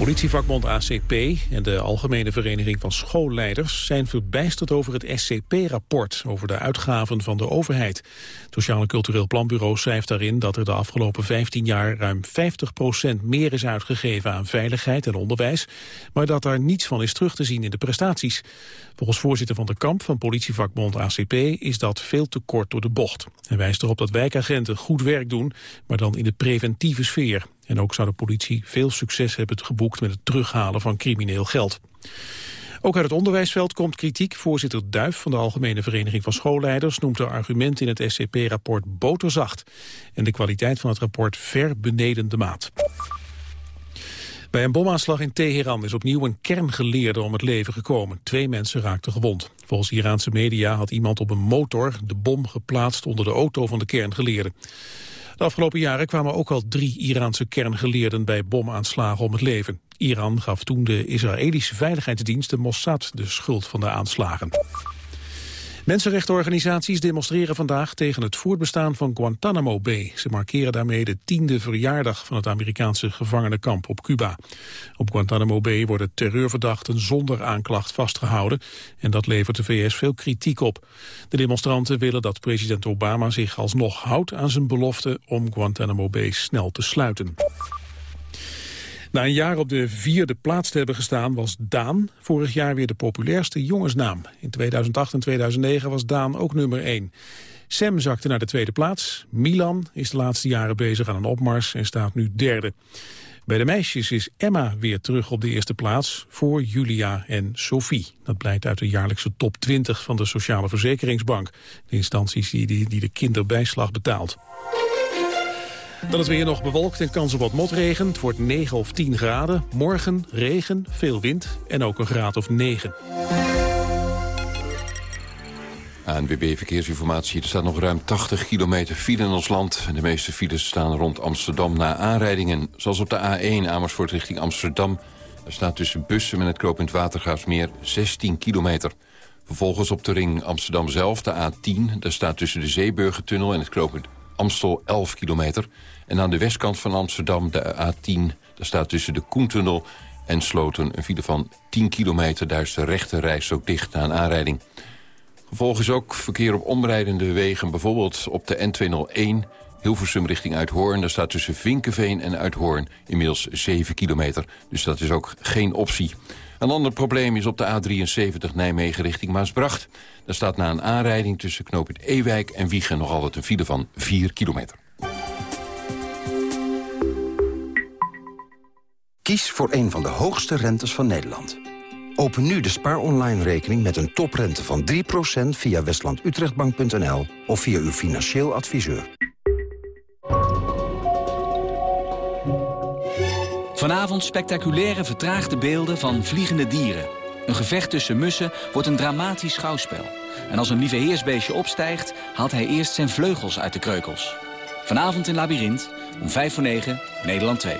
Politievakbond ACP en de Algemene Vereniging van Schoolleiders zijn verbijsterd over het SCP-rapport over de uitgaven van de overheid. Het Sociaal en Cultureel Planbureau schrijft daarin dat er de afgelopen 15 jaar ruim 50% meer is uitgegeven aan veiligheid en onderwijs, maar dat daar niets van is terug te zien in de prestaties. Volgens voorzitter van de kamp van politievakbond ACP is dat veel te kort door de bocht. Hij wijst erop dat wijkagenten goed werk doen, maar dan in de preventieve sfeer. En ook zou de politie veel succes hebben geboekt met het terughalen van crimineel geld. Ook uit het onderwijsveld komt kritiek. Voorzitter Duif van de Algemene Vereniging van Schoolleiders noemt de argumenten in het SCP-rapport boterzacht. En de kwaliteit van het rapport ver beneden de maat. Bij een bomaanslag in Teheran is opnieuw een kerngeleerde om het leven gekomen. Twee mensen raakten gewond. Volgens Iraanse media had iemand op een motor de bom geplaatst onder de auto van de kerngeleerde. De afgelopen jaren kwamen ook al drie Iraanse kerngeleerden bij bomaanslagen om het leven. Iran gaf toen de Israëlische veiligheidsdienst de Mossad de schuld van de aanslagen. Mensenrechtenorganisaties demonstreren vandaag tegen het voortbestaan van Guantanamo Bay. Ze markeren daarmee de tiende verjaardag van het Amerikaanse gevangenenkamp op Cuba. Op Guantanamo Bay worden terreurverdachten zonder aanklacht vastgehouden. En dat levert de VS veel kritiek op. De demonstranten willen dat president Obama zich alsnog houdt aan zijn belofte om Guantanamo Bay snel te sluiten. Na een jaar op de vierde plaats te hebben gestaan was Daan vorig jaar weer de populairste jongensnaam. In 2008 en 2009 was Daan ook nummer 1. Sam zakte naar de tweede plaats. Milan is de laatste jaren bezig aan een opmars en staat nu derde. Bij de meisjes is Emma weer terug op de eerste plaats voor Julia en Sophie. Dat blijkt uit de jaarlijkse top 20 van de Sociale Verzekeringsbank. De instanties die, die de kinderbijslag betaalt. Dan het weer nog bewolkt en kans op wat motregen. Het wordt 9 of 10 graden. Morgen regen, veel wind en ook een graad of 9. ANWB Verkeersinformatie. Er staat nog ruim 80 kilometer file in ons land. De meeste files staan rond Amsterdam na aanrijdingen. Zoals op de A1 Amersfoort richting Amsterdam. Er staat tussen bussen met het krooppunt Watergraafsmeer 16 kilometer. Vervolgens op de ring Amsterdam zelf, de A10. Daar staat tussen de Zeeburgertunnel en het knooppunt Amstel 11 kilometer. En aan de westkant van Amsterdam, de A10, daar staat tussen de Koentunnel en Sloten een file van 10 kilometer. Daar is de rechte reis ook dicht na een aanrijding. Gevolg is ook verkeer op omrijdende wegen, bijvoorbeeld op de N201... Hilversum richting Uithoorn. Daar staat tussen Vinkenveen en Uithoorn inmiddels 7 kilometer. Dus dat is ook geen optie. Een ander probleem is op de A73 Nijmegen richting Maasbracht. Daar staat na een aanrijding tussen knooppunt Ewijk en Wiegen... nog altijd een file van 4 kilometer. Kies voor een van de hoogste rentes van Nederland. Open nu de Spaar Online rekening met een toprente van 3% via westlandutrechtbank.nl of via uw financieel adviseur. Vanavond spectaculaire vertraagde beelden van vliegende dieren. Een gevecht tussen mussen wordt een dramatisch schouwspel. En als een lieve heersbeestje opstijgt, haalt hij eerst zijn vleugels uit de kreukels. Vanavond in Labyrinth, om 5 voor 9, Nederland 2.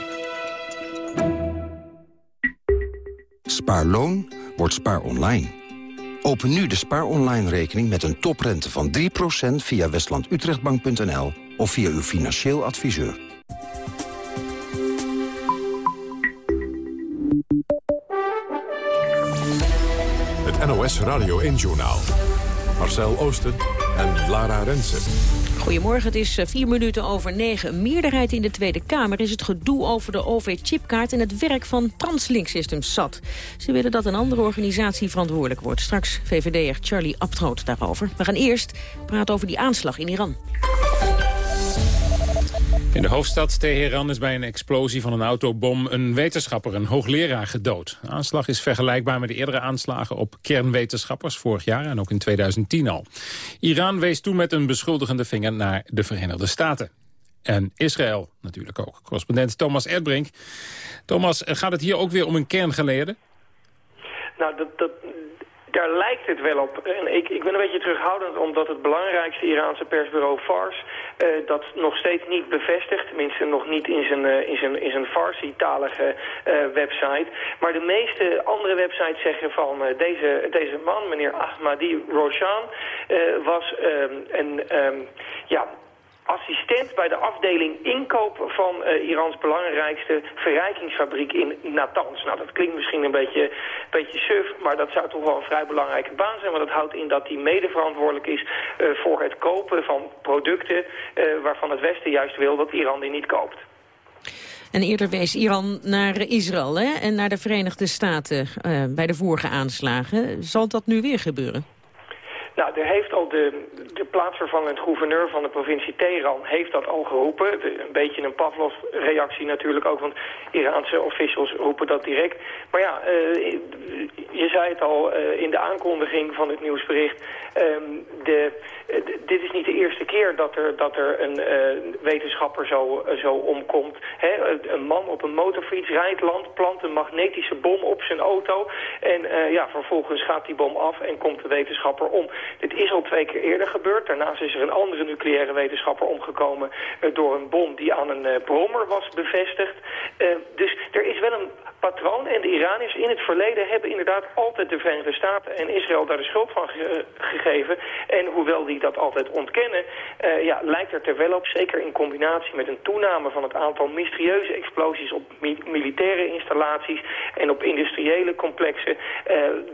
Spaarloon wordt spaar online. Open nu de spaar online rekening met een toprente van 3% via westlandutrechtbank.nl of via uw financieel adviseur. Radio 1-journaal. Marcel Oosten en Lara Rensen. Goedemorgen, het is eh, vier minuten over negen. Meerderheid in de Tweede Kamer is het gedoe over de OV-chipkaart... en het werk van Translink Systems zat. Ze willen dat een andere organisatie verantwoordelijk wordt. Straks VVD'er Charlie Abtroot daarover. We gaan eerst praten over die aanslag in Iran. In de hoofdstad Teheran is bij een explosie van een autobom een wetenschapper, een hoogleraar, gedood. De aanslag is vergelijkbaar met de eerdere aanslagen op kernwetenschappers vorig jaar en ook in 2010 al. Iran wees toen met een beschuldigende vinger naar de Verenigde Staten. En Israël natuurlijk ook. Correspondent Thomas Erdbrink. Thomas, gaat het hier ook weer om een kerngeleerde? Nou, dat, dat, daar lijkt het wel op. En ik, ik ben een beetje terughoudend omdat het belangrijkste Iraanse persbureau Fars uh, dat nog steeds niet bevestigt. Tenminste nog niet in zijn, uh, in zijn, in zijn Farsi-talige uh, website. Maar de meeste andere websites zeggen van deze, deze man, meneer Ahmadi Roshan, was um, een... Um, ja, assistent bij de afdeling inkoop van uh, Irans belangrijkste verrijkingsfabriek in Natanz. Nou, dat klinkt misschien een beetje, beetje suf, maar dat zou toch wel een vrij belangrijke baan zijn. Want dat houdt in dat hij mede verantwoordelijk is uh, voor het kopen van producten uh, waarvan het Westen juist wil dat Iran die niet koopt. En eerder wees Iran naar Israël hè? en naar de Verenigde Staten bij de vorige aanslagen. Zal dat nu weer gebeuren? Nou, er heeft al de, de plaatsvervangend gouverneur van de provincie Teheran heeft dat al geroepen. een beetje een Pavlov-reactie natuurlijk ook, want Iraanse officials roepen dat direct. Maar ja, uh, je zei het al uh, in de aankondiging van het nieuwsbericht. Um, de, dit is niet de eerste keer dat er, dat er een wetenschapper zo, zo omkomt. Hè? Een man op een motorfiets rijdt land, plant een magnetische bom op zijn auto. En ja, vervolgens gaat die bom af en komt de wetenschapper om. Dit is al twee keer eerder gebeurd. Daarnaast is er een andere nucleaire wetenschapper omgekomen uh, door een bom die aan een uh, brommer was bevestigd. Uh, dus er is wel een patroon en de Iraniërs in het verleden hebben inderdaad altijd de Verenigde Staten en Israël daar de schuld van ge gegeven. En hoewel die dat altijd ontkennen, ja, lijkt het er wel op, zeker in combinatie met een toename van het aantal mysterieuze explosies op mi militaire installaties en op industriële complexen,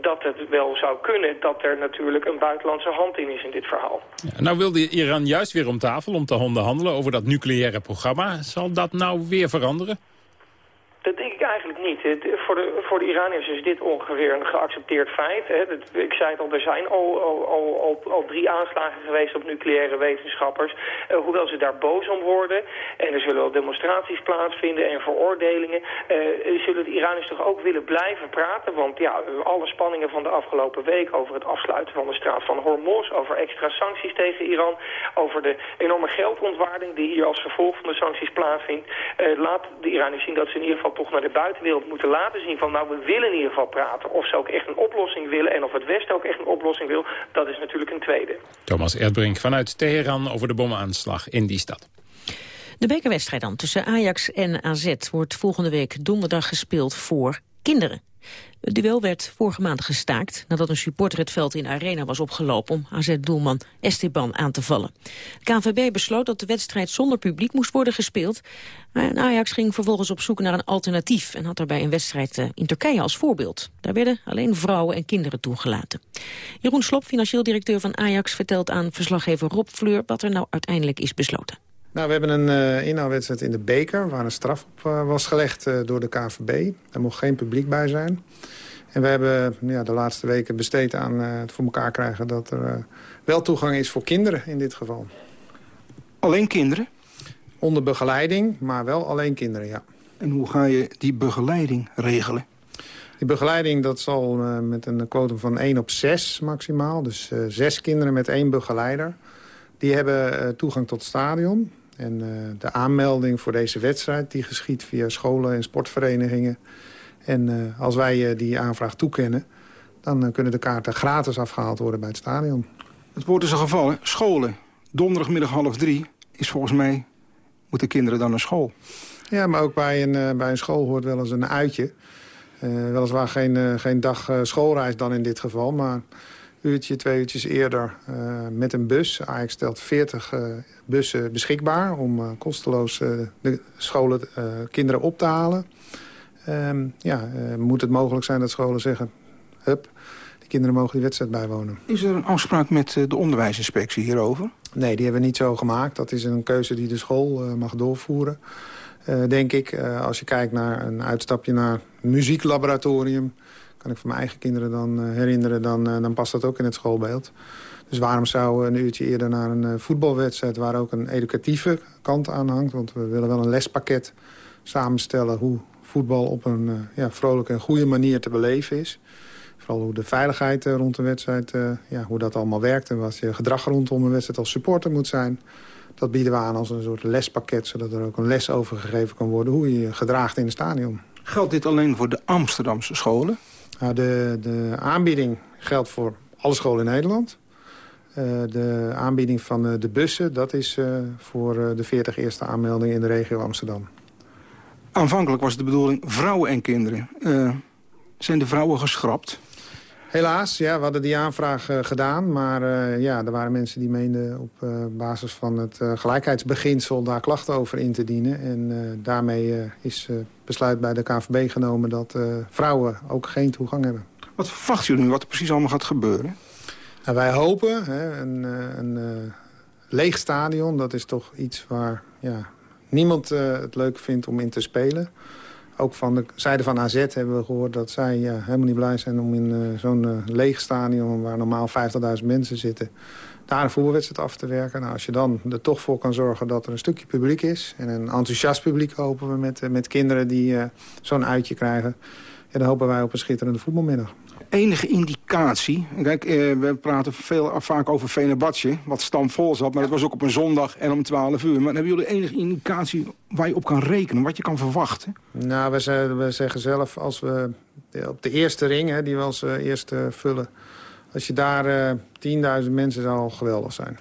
dat het wel zou kunnen dat er natuurlijk een buitenlandse hand in is in dit verhaal. Nou wilde Iran juist weer om tafel om te onderhandelen over dat nucleaire programma. Zal dat nou weer veranderen? Dat denk ik eigenlijk niet. Voor, de, voor de Iraniërs is dit ongeveer een geaccepteerd feit. Hè. Ik zei het al, er zijn al, al, al, al, drie aanslagen geweest op nucleaire wetenschappers. Uh, hoewel ze daar boos om worden. En er zullen wel demonstraties plaatsvinden en veroordelingen. Uh, zullen de Iraniërs toch ook willen blijven praten? Want ja, alle spanningen van de afgelopen week over het afsluiten van de straat van Hormuz... over extra sancties tegen Iran... over de enorme geldontwaarding die hier als gevolg van de sancties plaatsvindt... Uh, laat de Iraniërs zien dat ze in ieder geval toch naar de buitenwereld moeten laten zien van nou we willen in ieder geval praten. Of ze ook echt een oplossing willen en of het Westen ook echt een oplossing wil, dat is natuurlijk een tweede. Thomas Erdbrink vanuit Teheran over de bomaanslag in die stad. De bekerwedstrijd dan tussen Ajax en AZ wordt volgende week donderdag gespeeld voor kinderen. Het duel werd vorige maand gestaakt nadat een supporter het veld in arena was opgelopen om AZ-doelman Esteban aan te vallen. De KNVB besloot dat de wedstrijd zonder publiek moest worden gespeeld. En Ajax ging vervolgens op zoek naar een alternatief en had daarbij een wedstrijd eh, in Turkije als voorbeeld. Daar werden alleen vrouwen en kinderen toegelaten. Jeroen Slop, financieel directeur van Ajax, vertelt aan verslaggever Rob Fleur wat er nou uiteindelijk is besloten. Nou, we hebben een uh, inhaalwedstrijd in de beker... waar een straf op uh, was gelegd uh, door de KVB. Daar mocht geen publiek bij zijn. En we hebben ja, de laatste weken besteed aan het voor elkaar krijgen... dat er wel toegang is voor kinderen in dit geval. Alleen kinderen? Onder begeleiding, maar wel alleen kinderen, ja. En hoe ga je die begeleiding regelen? Die begeleiding dat zal met een quotum van 1 op 6 maximaal. Dus zes kinderen met één begeleider. Die hebben toegang tot het stadion. En uh, de aanmelding voor deze wedstrijd die geschiet via scholen en sportverenigingen. En uh, als wij uh, die aanvraag toekennen, dan kunnen de kaarten gratis afgehaald worden bij het stadion. Het woord is al gevallen. Scholen. Donderdagmiddag half drie is volgens mij... moeten kinderen dan naar school. Ja, maar ook bij een, bij een school hoort wel eens een uitje. weliswaar geen, geen dag schoolreis dan in dit geval, maar uurtje, twee uurtjes eerder uh, met een bus. Ajax stelt 40 uh, bussen beschikbaar om uh, kosteloos de scholen kinderen op te halen. Um, ja, moet het mogelijk zijn dat scholen zeggen... hup, de kinderen mogen die wedstrijd bijwonen. Is er een afspraak met de onderwijsinspectie hierover? Nee, die hebben we niet zo gemaakt. Dat is een keuze die de school mag doorvoeren. denk ik, als je kijkt naar een uitstapje naar een muzieklaboratorium kan ik van mijn eigen kinderen dan uh, herinneren... Dan, uh, dan past dat ook in het schoolbeeld. Dus waarom zou een uurtje eerder naar een uh, voetbalwedstrijd... waar ook een educatieve kant aan hangt... want we willen wel een lespakket samenstellen... hoe voetbal op een ja, vrolijke en goede manier te beleven is. Vooral hoe de veiligheid rond de wedstrijd, ja, hoe dat allemaal werkt... en wat je gedrag rondom een wedstrijd als supporter moet zijn... Dat bieden we aan als een soort lespakket... zodat er ook een les over gegeven kan worden... hoe je je gedraagt in het stadion. Geldt dit alleen voor de Amsterdamse scholen? Nou, de, aanbieding geldt voor alle scholen in Nederland. Uh, de aanbieding van uh, de bussen, dat is uh, voor de 40 eerste aanmeldingen in de regio Amsterdam. Aanvankelijk was de bedoeling vrouwen en kinderen. zijn de vrouwen geschrapt? Helaas, ja, we hadden die aanvraag uh, gedaan. Maar uh, ja, er waren mensen die meenden op uh, basis van het gelijkheidsbeginsel... daar klachten over in te dienen. En daarmee is besluit bij de KVB genomen... dat vrouwen ook geen toegang hebben. Wat verwachten jullie nu wat er precies allemaal gaat gebeuren? Nou, wij hopen hè, een, een leeg stadion. Dat is toch iets waar ja, niemand het leuk vindt om in te spelen ook van de zijde van AZ hebben we gehoord dat zij helemaal niet blij zijn om in uh, zo'n uh, leeg stadion waar normaal 50.000 mensen zitten, daar een voetbalwedstrijd af te werken. Nou, als je dan er toch voor kan zorgen dat er een stukje publiek is en een enthousiast publiek hopen we met, uh, met kinderen die zo'n uitje krijgen, ja, dan hopen wij op een schitterende voetbalmiddag enige indicatie... Kijk, eh, we praten veel, vaak over Venebatje, wat stamvol zat... maar dat was ook op een zondag en om 12 uur. Maar hebben jullie enige indicatie waar je op kan rekenen? Wat je kan verwachten? Nou, we, zeggen, zelf, als we op de eerste ring, hè, die we als uh, eerste vullen... als je daar uh, 10.000 mensen zou al geweldig zijn.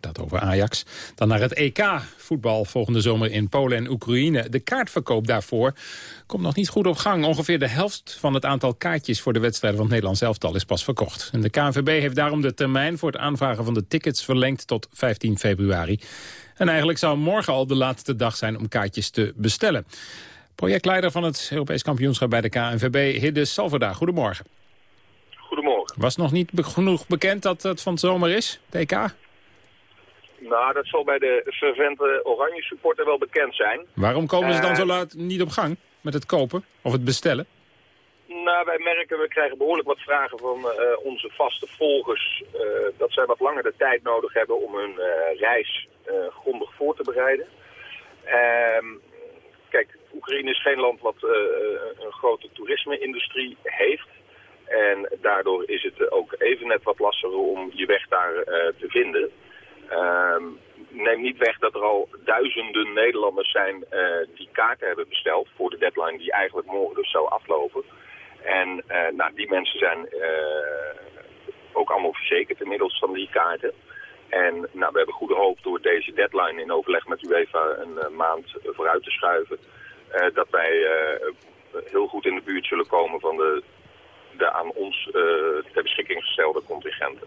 Dat over Ajax. Dan naar het EK voetbal volgende zomer in Polen en Oekraïne. De kaartverkoop daarvoor komt nog niet goed op gang. Ongeveer de helft van het aantal kaartjes voor de wedstrijden van het Nederlands elftal is pas verkocht. En de KNVB heeft daarom de termijn voor het aanvragen van de tickets verlengd tot 15 februari. En eigenlijk zou morgen al de laatste dag zijn om kaartjes te bestellen. Projectleider van het Europees kampioenschap bij de KNVB, Hidde Salverda. Goedemorgen. Goedemorgen. Was nog niet genoeg bekend dat het van het zomer is, de EK? Nou, dat zal bij de fervente oranje supporter wel bekend zijn. Waarom komen ze dan zo laat niet op gang met het kopen of het bestellen? Nou, wij merken, we krijgen behoorlijk wat vragen van uh, onze vaste volgers... Uh, dat zij wat langer de tijd nodig hebben om hun uh, reis grondig voor te bereiden. Ehm, kijk, Oekraïne is geen land wat een grote toerisme-industrie heeft. En daardoor is het ook even net wat lastiger om je weg daar te vinden... Ehm, neem niet weg dat er al duizenden Nederlanders zijn uh, die kaarten hebben besteld voor de deadline die eigenlijk morgen dus zou aflopen. En uh, nou, die mensen zijn uh, ook allemaal verzekerd inmiddels van die kaarten. En nou, we hebben goede hoop door deze deadline in overleg met UEFA een maand vooruit te schuiven. dat wij heel goed in de buurt zullen komen van de de aan ons uh, ter beschikking gestelde contingenten.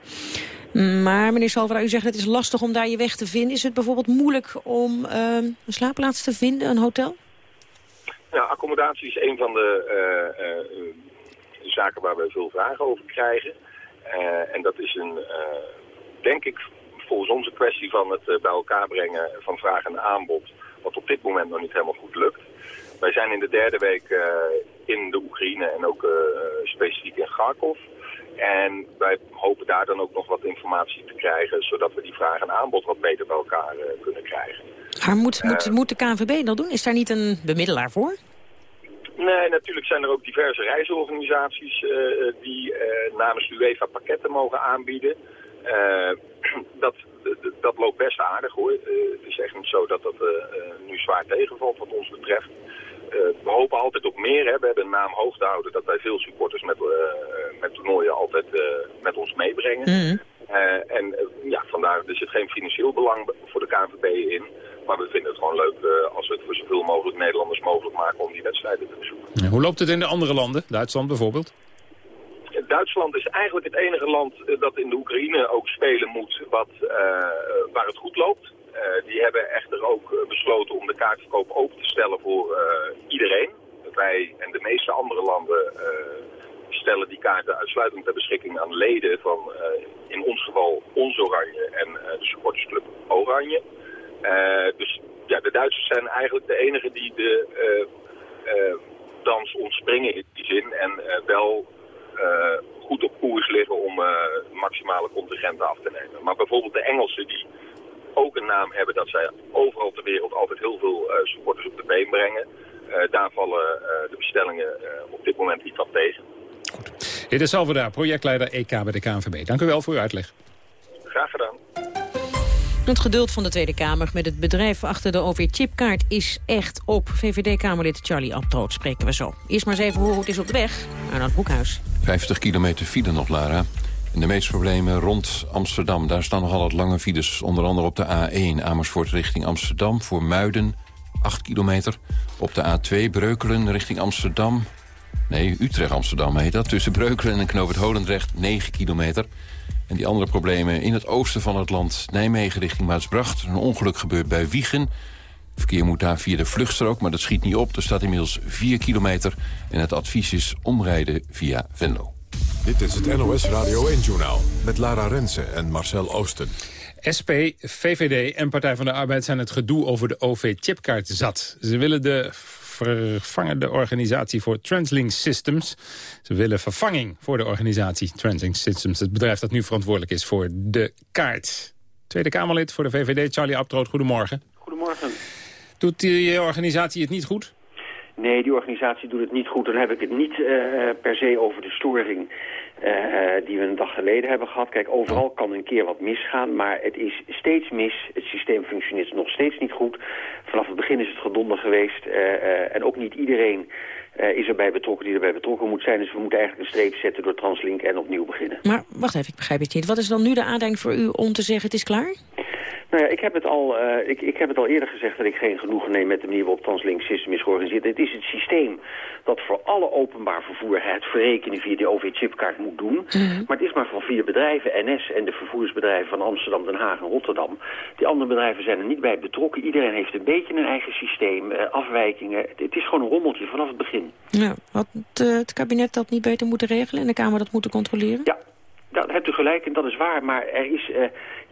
Maar meneer Salvera, u zegt het is lastig om daar je weg te vinden. Is het bijvoorbeeld moeilijk om uh, een slaapplaats te vinden, een hotel? Nou, accommodatie is een van de uh, zaken waar we veel vragen over krijgen. en dat is een, denk ik, volgens ons een kwestie van het bij elkaar brengen van vraag en aanbod. Wat op dit moment nog niet helemaal goed lukt. Wij zijn in de derde week in de Oekraïne en ook uh, specifiek in Kharkov. En wij hopen daar dan ook nog wat informatie te krijgen... zodat we die vraag en aanbod wat beter bij elkaar uh, kunnen krijgen. Maar moet, moet, moet de KNVB dat doen? Is daar niet een bemiddelaar voor? Nee, natuurlijk zijn er ook diverse reisorganisaties uh, die namens UEFA pakketten mogen aanbieden. dat, dat loopt best aardig hoor. het is echt niet zo dat dat nu zwaar tegenvalt wat ons betreft. Eh, we hopen altijd op meer. Hè. We hebben een naam hoog te houden dat wij veel supporters met, eh, met toernooien altijd eh, met ons meebrengen. Mhm. en ja, vandaar, er zit geen financieel belang voor de KNVB in. Maar we vinden het gewoon leuk als we het voor zoveel mogelijk Nederlanders mogelijk maken om die wedstrijden te bezoeken. hoe loopt het in de andere landen? Duitsland bijvoorbeeld? Duitsland is eigenlijk het enige land dat in de Oekraïne ook spelen moet wat, waar het goed loopt. Eh, die hebben echter ook eh, besloten om de kaartverkoop open te stellen voor eh, iedereen. Wij en de meeste andere landen stellen die kaarten uitsluitend ter beschikking aan leden van in ons geval ons Oranje en de supportersclub Oranje. dus ja, de Duitsers zijn eigenlijk de enigen die de dans ontspringen in die zin en wel goed op koers liggen om maximale contingenten af te nemen. Maar bijvoorbeeld de Engelsen die ook een naam hebben dat zij overal ter wereld altijd heel veel uh, supporters op de been brengen. Uh, daar vallen uh, de bestellingen op dit moment niet van tegen. Goed. Dit is Salvador, projectleider EK bij de KNVB. Dank u wel voor uw uitleg. Graag gedaan. Het geduld van de Tweede Kamer met het bedrijf achter de OV-chipkaart is echt op. VVD-Kamerlid Charlie Abtroot spreken we zo. Eerst maar eens even hoe het is op de weg. Naar het boekhuis. 50 kilometer file nog, Lara. En de meeste problemen rond Amsterdam. Daar staan nogal wat lange files. Onder andere op de A1 Amersfoort richting Amsterdam. Voor Muiden 8 kilometer. Op de A2 Breukelen richting Amsterdam. Nee, Utrecht-Amsterdam heet dat. Tussen Breukelen en Knoop het Holendrecht 9 kilometer. En die andere problemen in het oosten van het land. Nijmegen richting Maasbracht. Een ongeluk gebeurt bij Wiegen. Verkeer moet daar via de vluchtstrook, maar dat schiet niet op. Er staat inmiddels 4 kilometer. En het advies is omrijden via Venlo. Dit is het NOS Radio 1-journaal met Lara Rensen en Marcel Oosten. SP, VVD en Partij van de Arbeid zijn het gedoe over de OV-chipkaart zat. Ze willen de vervangende organisatie voor Translink Systems. Ze willen vervanging voor de organisatie Translink Systems. Het bedrijf dat nu verantwoordelijk is voor de kaart. Tweede Kamerlid voor de VVD, Charlie Abtroot, goedemorgen. Goedemorgen. Doet die organisatie het niet goed? Nee, die organisatie doet het niet goed. Dan heb ik het niet uh, per se over de storing die we een dag geleden hebben gehad. Kijk, overal kan een keer wat misgaan, maar het is steeds mis. Het systeem functioneert nog steeds niet goed. Vanaf het begin is het gedonder geweest. Uh, en ook niet iedereen is erbij betrokken die erbij betrokken moet zijn. Dus we moeten eigenlijk een streep zetten door Translink en opnieuw beginnen. Maar wacht even, ik begrijp het niet. Wat is dan nu de aanleiding voor u om te zeggen het is klaar? Nou ja, ik heb, het al, uh, ik, ik heb het al eerder gezegd dat ik geen genoegen neem met de manier waarop Translink System is georganiseerd. Het is het systeem dat voor alle openbaar vervoer het verrekenen via de OV-chipkaart moet doen. Mm Maar het is maar van vier bedrijven, NS en de vervoersbedrijven van Amsterdam, Den Haag en Rotterdam. Die andere bedrijven zijn er niet bij betrokken. Iedereen heeft een beetje een eigen systeem, uh, afwijkingen. Het, het, is gewoon een rommeltje vanaf het begin. Ja, had het, uh, het kabinet dat niet beter moeten regelen en de Kamer dat moeten controleren? Ja, dat hebt u gelijk en dat is waar. Maar er is uh,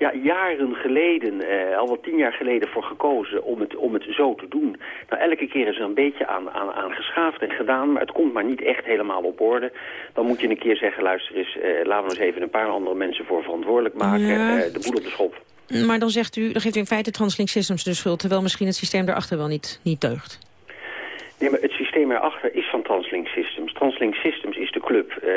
ja, jaren geleden, uh, al wat tien jaar geleden, voor gekozen om het, om het zo te doen. Nou, elke keer is er een beetje aan, aan, aan geschaafd en gedaan, maar het komt maar niet echt helemaal op orde. Dan moet je een keer zeggen, luister eens, uh, laten we eens even een paar andere mensen voor verantwoordelijk maken. Ja. de boel op de schop. Maar dan zegt u, dan geeft u in feite Translink Systems de schuld, terwijl misschien het systeem daarachter wel niet, niet deugt. Nee, maar het systeem erachter is van Systems. Is de club uh,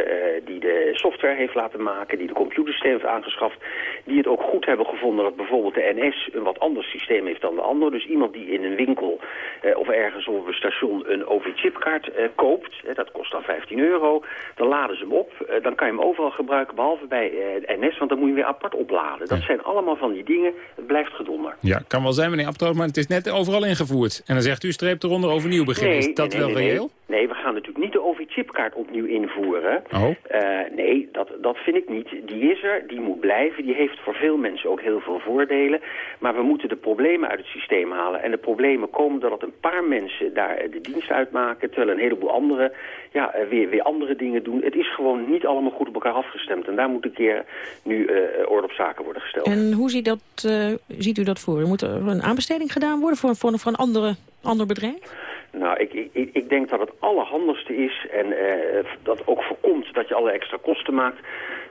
die de software heeft laten maken, die de computersysteem heeft aangeschaft, die het ook goed hebben gevonden dat bijvoorbeeld de NS een wat ander systeem heeft dan de ander. Dus iemand die in een winkel uh, of ergens op een station een OV-chipkaart uh, koopt, dat kost dan 15 euro, dan laden ze hem op, dan kan je hem overal gebruiken, behalve bij NS, want dan moet je weer apart opladen. Dat zijn allemaal van die dingen, het blijft gedonder. Ja, kan wel zijn meneer Abtoot, maar het is net overal ingevoerd. En dan zegt u, streep eronder overnieuw beginnen. Nee, is dat nee, wel reëel? Nee, nee, we gaan natuurlijk niet de OV-chipkaart opnieuw invoeren. Oh. Uh, nee, dat, dat vind ik niet. Die is er, die moet blijven. Die heeft voor veel mensen ook heel veel voordelen. Maar we moeten de problemen uit het systeem halen. En de problemen komen doordat een paar mensen daar de dienst uitmaken... terwijl een heleboel anderen ja, weer, weer andere dingen doen. Het is gewoon niet allemaal goed op elkaar afgestemd. En daar moet een keer nu uh, orde op zaken worden gesteld. En hoe ziet, dat, uh, ziet u dat voor? Moet er een aanbesteding gedaan worden voor, voor, voor een andere, ander bedrijf? Nou, ik, ik, ik denk dat het allerhandigste is en uh, dat ook voorkomt dat je alle extra kosten maakt.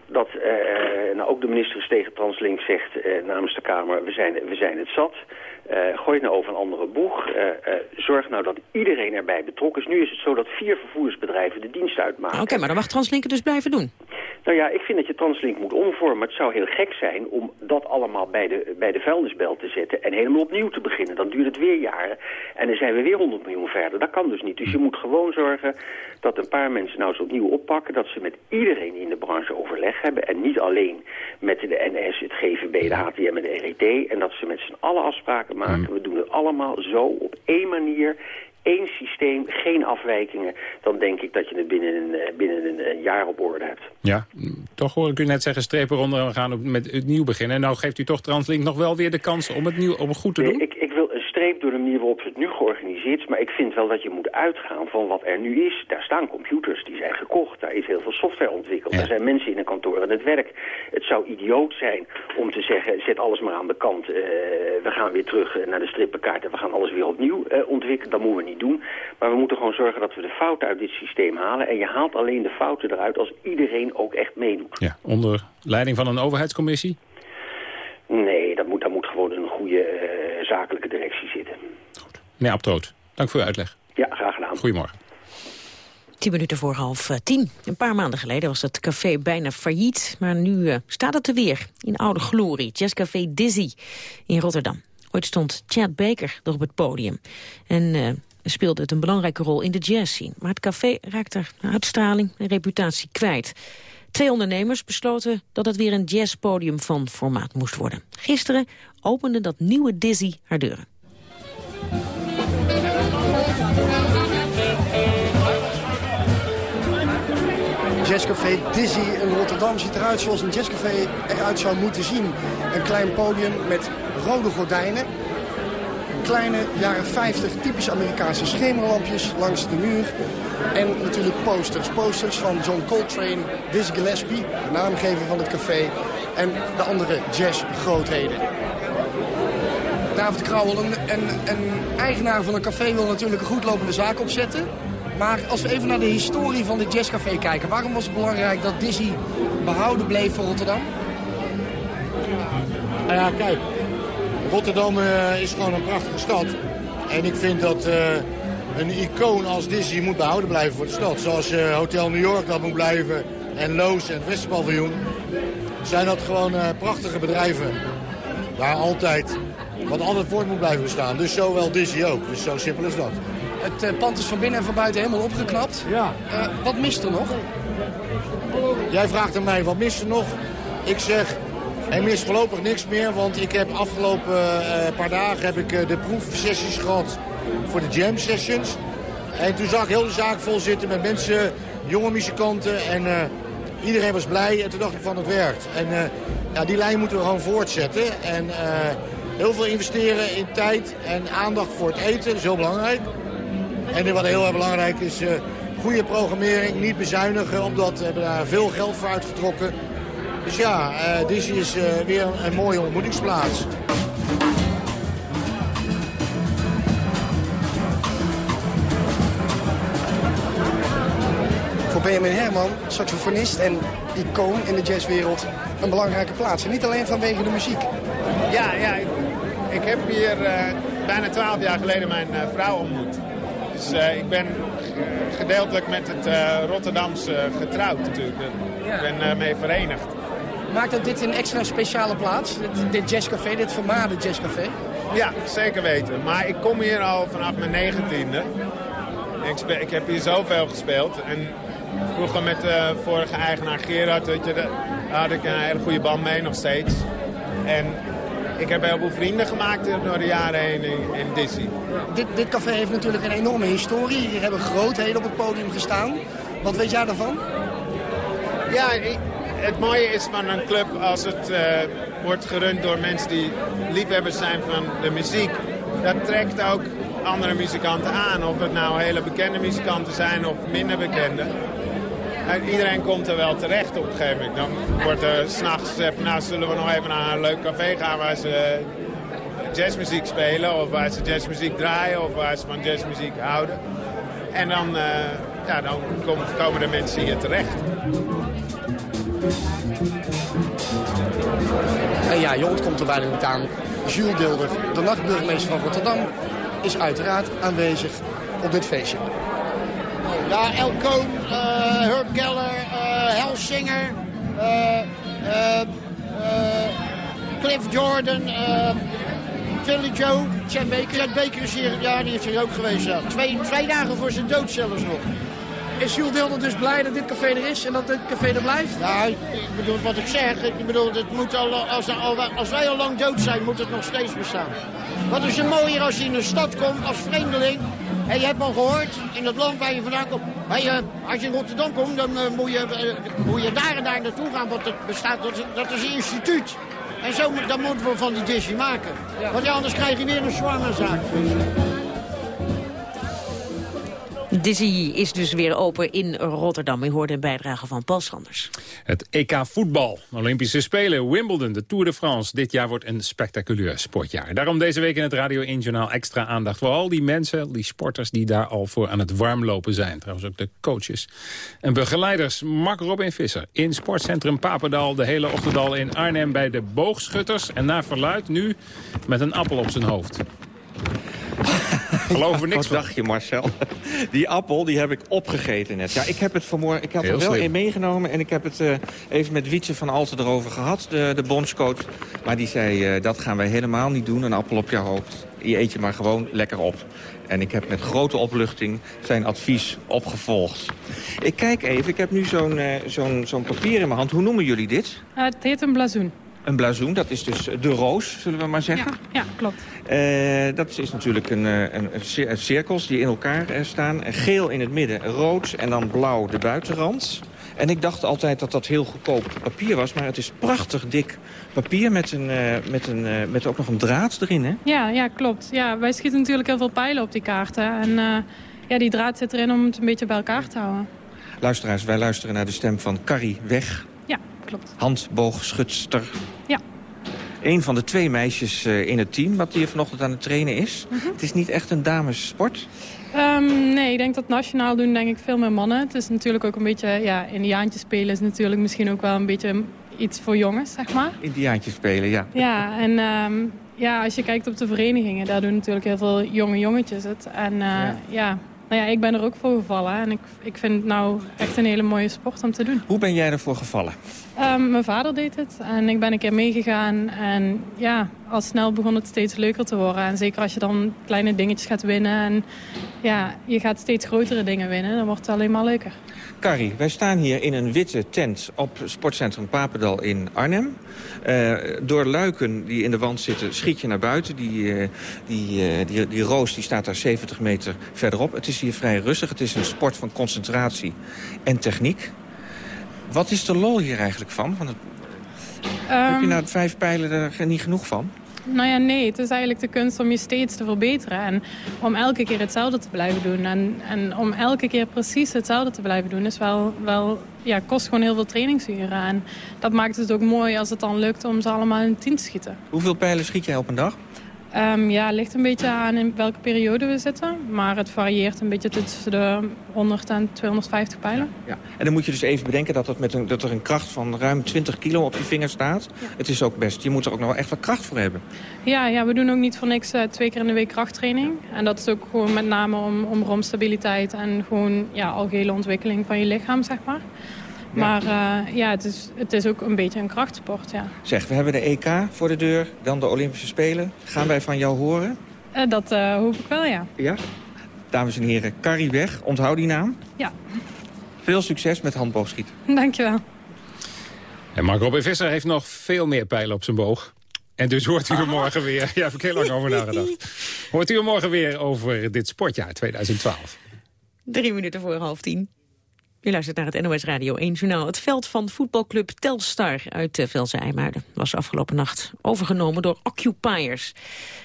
Dat uh, nou ook de minister is tegen Translink zegt uh, namens de Kamer, we zijn, we zijn het zat. Uh, gooi het nou over een andere boeg. Zorg nou dat iedereen erbij betrokken is. Nu is het zo dat vier vervoersbedrijven de dienst uitmaken. Oké, okay, maar dan mag Translink het dus blijven doen? Nou ja, ik vind dat je Translink moet omvormen. Het zou heel gek zijn om dat allemaal bij de, bij de vuilnisbel te zetten... en helemaal opnieuw te beginnen. Dan duurt het weer jaren. En dan zijn we weer 100 miljoen verder. Dat kan dus niet. Dus je moet gewoon zorgen dat een paar mensen nou eens opnieuw oppakken... dat ze met iedereen in de branche hebben... en niet alleen met de NS, het GVB, de HTM en de RET... en dat ze met z'n allen afspraken maken. We doen het allemaal zo op één manier één systeem, geen afwijkingen... dan denk ik dat je het binnen een, binnen een jaar op orde hebt. Ja, toch hoor ik u net zeggen, strepen eronder en we gaan met het nieuw beginnen. En nou geeft u toch Translink nog wel weer de kans om het, nieuw, om het goed te nee, doen? Ik, ik wil een streep door de manier waarop het nu georganiseerd is... maar ik vind wel dat je moet uitgaan van wat er nu is. Daar staan computers, die zijn gekocht. Daar is heel veel software ontwikkeld. Ja. Er zijn mensen in een kantoor aan het werk. Het zou idioot zijn om te zeggen, zet alles maar aan de kant. Uh, we gaan weer terug naar de strippenkaart en we gaan alles weer opnieuw uh, ontwikkelen. Dat moeten we niet doen. Maar we moeten gewoon zorgen dat we de fouten uit dit systeem halen. En je haalt alleen de fouten eruit als iedereen ook echt meedoet. Ja, onder leiding van een overheidscommissie? Nee, dat moet, daar moet gewoon een goede uh, zakelijke directie zitten. Goed. Meneer Abtroot, dank voor uw uitleg. Ja, graag gedaan. Goedemorgen. Tien minuten voor half tien. Een paar maanden geleden was het café bijna failliet. Maar nu uh, staat het er weer in oude glorie. Jazzcafé Dizzy in Rotterdam. Ooit stond Chad Baker er op het podium. En uh, speelde het een belangrijke rol in de jazzscene. Maar het café raakt er uitstraling en reputatie kwijt. Twee ondernemers besloten dat het weer een jazzpodium van formaat moest worden. Gisteren opende dat nieuwe Dizzy haar deuren. jazzcafé Dizzy in Rotterdam ziet eruit zoals een jazzcafé eruit zou moeten zien. Een klein podium met rode gordijnen. Kleine jaren 50 typische Amerikaanse schemerlampjes langs de muur. En natuurlijk posters. Posters van John Coltrane, Dizzy Gillespie, de naamgever van het café. En de andere jazzgrootheden. David Krauwel, een, een, een eigenaar van een café wil natuurlijk een goed lopende zaak opzetten. Maar als we even naar de historie van dit jazzcafé kijken... waarom was het belangrijk dat Dizzy behouden bleef voor Rotterdam? Nou ja, kijk. Rotterdam uh, is gewoon een prachtige stad. En ik vind dat uh, een icoon als Dizzy moet behouden blijven voor de stad. Zoals uh, Hotel New York dat moet blijven. En Loos en het Westerpaviljoen. Zijn dat gewoon prachtige bedrijven. Waar altijd, wat altijd voort moet blijven bestaan. Dus zowel Dizzy ook. Dus zo simpel is dat. Het pand is van binnen en van buiten helemaal opgeknapt. Ja. Uh, wat mist er nog? Jij vraagt aan mij, wat mist er nog? Ik zeg, er mist voorlopig niks meer. Want ik heb afgelopen uh, paar dagen heb ik, de proefsessies gehad voor de jam sessions. En toen zag ik heel de zaak vol zitten met mensen, jonge muzikanten. En iedereen was blij. En toen dacht ik van, het werkt. En ja, die lijn moeten we gewoon voortzetten. En heel veel investeren in tijd en aandacht voor het eten. Dat is heel belangrijk. En wat heel erg belangrijk is, goede programmering, niet bezuinigen, omdat we daar veel geld voor uitgetrokken. Dus ja, uh, Disney is uh, weer een, mooie ontmoetingsplaats. Voor Benjamin Herman, saxofonist en icoon in de jazzwereld, een belangrijke plaats. En niet alleen vanwege de muziek. Ja, ja ik, ik heb hier bijna twaalf jaar geleden mijn vrouw ontmoet. Dus uh, ik ben gedeeltelijk met het uh, Rotterdamse getrouwd natuurlijk. Ik ben uh, mee verenigd. Maakt dat dit een extra speciale plaats? Dit, dit jazzcafé, dit vermaarde jazzcafé? Ja, zeker weten. Maar ik kom hier al vanaf mijn negentiende. Ik, ik heb hier zoveel gespeeld. En vroeger met de vorige eigenaar Gerard, weet je, daar had ik een hele goede band mee nog steeds. En ik heb heel veel vrienden gemaakt door de jaren heen in, in Disney. Dit, dit café heeft natuurlijk een enorme historie. Hier hebben grootheden op het podium gestaan. Wat weet jij daarvan? Ja, het mooie is van een club als het uh, wordt gerund door mensen die liefhebbers zijn van de muziek. Dat trekt ook andere muzikanten aan. Of het nou hele bekende muzikanten zijn of minder bekende. Iedereen komt er wel terecht op een gegeven moment. Dan wordt er s'nachts gezegd, nou zullen we nog even naar een leuk café gaan waar ze jazzmuziek spelen. Of waar ze jazzmuziek draaien of waar ze van jazzmuziek houden. En dan, uh, ja, dan komen de mensen hier terecht. En ja, je komt er bijna niet aan. Jules Dilder, de nachtburgemeester van Rotterdam, is uiteraard aanwezig op dit feestje. Ja, El Cohn, uh, Herb Geller, uh, Helsinger, uh, Cliff Jordan, Philly Joe, Chad Baker. Chad Baker is hier, ja, die is hier ook geweest. Twee, twee dagen voor zijn dood zelfs nog. Is Jules Dilder dus blij dat dit café er is en dat dit café er blijft? Ja, ik bedoel wat ik zeg. Ik bedoel, het moet al, als, als wij al lang dood zijn, moet het nog steeds bestaan. Wat is er mooier als je in een stad komt als vreemdeling en je hebt al gehoord, in het land waar je vandaan komt... Hey, uh, als je in Rotterdam komt, dan uh, moet, je, moet je daar en daar naartoe gaan. Want het bestaat, dat, dat is een instituut. En zo dan moeten we van die Disney maken. Want ja, anders krijg je weer een zwangerzaak. Dizzy is dus weer open in Rotterdam. U hoorde een bijdrage van Paul Sanders. Het EK voetbal, Olympische Spelen, Wimbledon, de Tour de France. Dit jaar wordt een spectaculair sportjaar. Daarom deze week in het Radio 1 Journaal extra aandacht... voor al die mensen, die sporters die daar al voor aan het warmlopen zijn. Trouwens ook de coaches en begeleiders. Mark Robin Visser in sportcentrum Papendal... de hele ochtend al in Arnhem bij de boogschutters. En naar verluid nu met een appel op zijn hoofd. Geloof er niks Wat dacht je, Marcel? Die appel die heb ik opgegeten net. Ja, ik heb het vanmorgen. Ik had er wel een meegenomen en ik heb het uh, even met Wietse van Alten erover gehad, de, de bondscoach. Maar die zei, uh, dat gaan wij helemaal niet doen, een appel op je hoofd. Je eet je maar gewoon lekker op. En ik heb met grote opluchting zijn advies opgevolgd. Ik kijk even, ik heb nu zo'n uh, zo'n zo'n papier in mijn hand. Hoe noemen jullie dit? het heet een blazoen. Een blazoen, dat is dus de roos, zullen we maar zeggen. Ja, ja klopt. Uh, dat is natuurlijk een, een, een cirkels die in elkaar uh, staan. Geel in het midden, rood en dan blauw de buitenrand. En ik dacht altijd dat dat heel goedkoop papier was. Maar het is prachtig dik papier met, een, uh, met, een, uh, met ook nog een draad erin, hè? Ja, ja, klopt. Ja, wij schieten natuurlijk heel veel pijlen op die kaarten. En uh, ja, die draad zit erin om het een beetje bij elkaar te houden. Luisteraars, wij luisteren naar de stem van Carrie Weg. Klopt. Handboogschutster. Ja. Een van de twee meisjes in het team wat hier vanochtend aan het trainen is. Mhm. Het is niet echt een damessport. Um, nee, ik denk dat nationaal doen denk ik veel meer mannen. Het is natuurlijk ook een beetje, ja, indiaantjes spelen is natuurlijk misschien ook wel een beetje iets voor jongens, zeg maar. Indiaantjes spelen, ja. Ja, en um, ja, als je kijkt op de verenigingen, daar doen natuurlijk heel veel jonge jongetjes het. En uh, ja. ja. Nou ja, ik ben er ook voor gevallen en ik, ik vind het nou echt een hele mooie sport om te doen. Hoe ben jij ervoor gevallen? Um, mijn vader deed het en ik ben een keer meegegaan. En ja, al snel begon het steeds leuker te worden. En zeker als je dan kleine dingetjes gaat winnen en ja, je gaat steeds grotere dingen winnen, dan wordt het alleen maar leuker. Carrie, wij staan hier in een witte tent op sportcentrum Papendal in Arnhem. Uh, door luiken die in de wand zitten schiet je naar buiten. Die, uh, die, uh, die, die roos die staat daar 70 meter verderop. Het is hier vrij rustig. Het is een sport van concentratie en techniek. Wat is de lol hier eigenlijk van? van het... um, Heb je na vijf pijlen er niet genoeg van? Nou ja, nee. Het is eigenlijk de kunst om je steeds te verbeteren. En om elke keer hetzelfde te blijven doen. En, en om elke keer precies hetzelfde te blijven doen... is wel, wel, ja, kost gewoon heel veel trainingsuren. En dat maakt het ook mooi als het dan lukt om ze allemaal in tien te schieten. Hoeveel pijlen schiet jij op een dag? Um, ja, het ligt een beetje aan in welke periode we zitten. Maar het varieert een beetje tussen de 100 en 250 pijlen. Ja. En dan moet je dus even bedenken dat, het met een, dat er een kracht van ruim 20 kilo op je vinger staat. Ja. Het is ook best, je moet er ook nog wel echt wat kracht voor hebben. Ja, ja we doen ook niet voor niks uh, twee keer in de week krachttraining. En dat is ook gewoon met name om, om romstabiliteit en gewoon ja, algehele ontwikkeling van je lichaam, zeg maar. Ja. Maar uh, ja, het is, het is ook een beetje een krachtsport, ja. Zeg, we hebben de EK voor de deur, dan de Olympische Spelen. Gaan wij van jou horen? Uh, dat uh, hoop ik wel, ja. Ja? Dames en heren, Carrie Weg, onthoud die naam. Ja. Veel succes met handboogschieten. Dankjewel. En Mark Robin Visser heeft nog veel meer pijlen op zijn boog. En dus hoort u er morgen weer... Ja, heb ik heel lang over nagedacht. Hoort u er morgen weer over dit sportjaar 2012. Drie minuten voor half tien. U luistert naar het NOS Radio 1 Journaal. Het veld van voetbalclub Telstar uit uh, Velze IJmuiden was afgelopen nacht overgenomen door occupiers.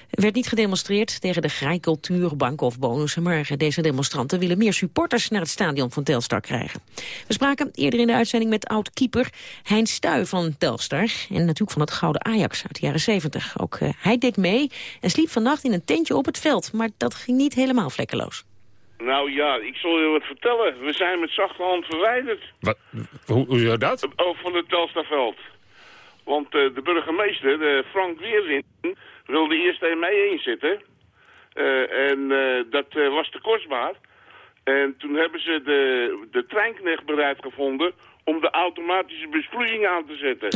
Er werd niet gedemonstreerd tegen de grijcultuur, banken of bonussen, maar deze demonstranten willen meer supporters naar het stadion van Telstar krijgen. We spraken eerder in de uitzending met oud-keeper Hein Stuy van Telstar en natuurlijk van het gouden Ajax uit de jaren 70. Ook uh, hij deed mee en sliep vannacht in een tentje op het veld, maar dat ging niet helemaal vlekkeloos. Nou ja, ik zal je wat vertellen. We zijn met zachte hand verwijderd. Wat? Hoe, hoe zou dat? Oh, van het Telstarveld. Want uh, de burgemeester, de Frank Weerzin, wilde eerst even mee inzitten. Uh, en uh, dat was te kostbaar. En toen hebben ze de, de treinknecht bereid gevonden om de automatische besproeiing aan te zetten.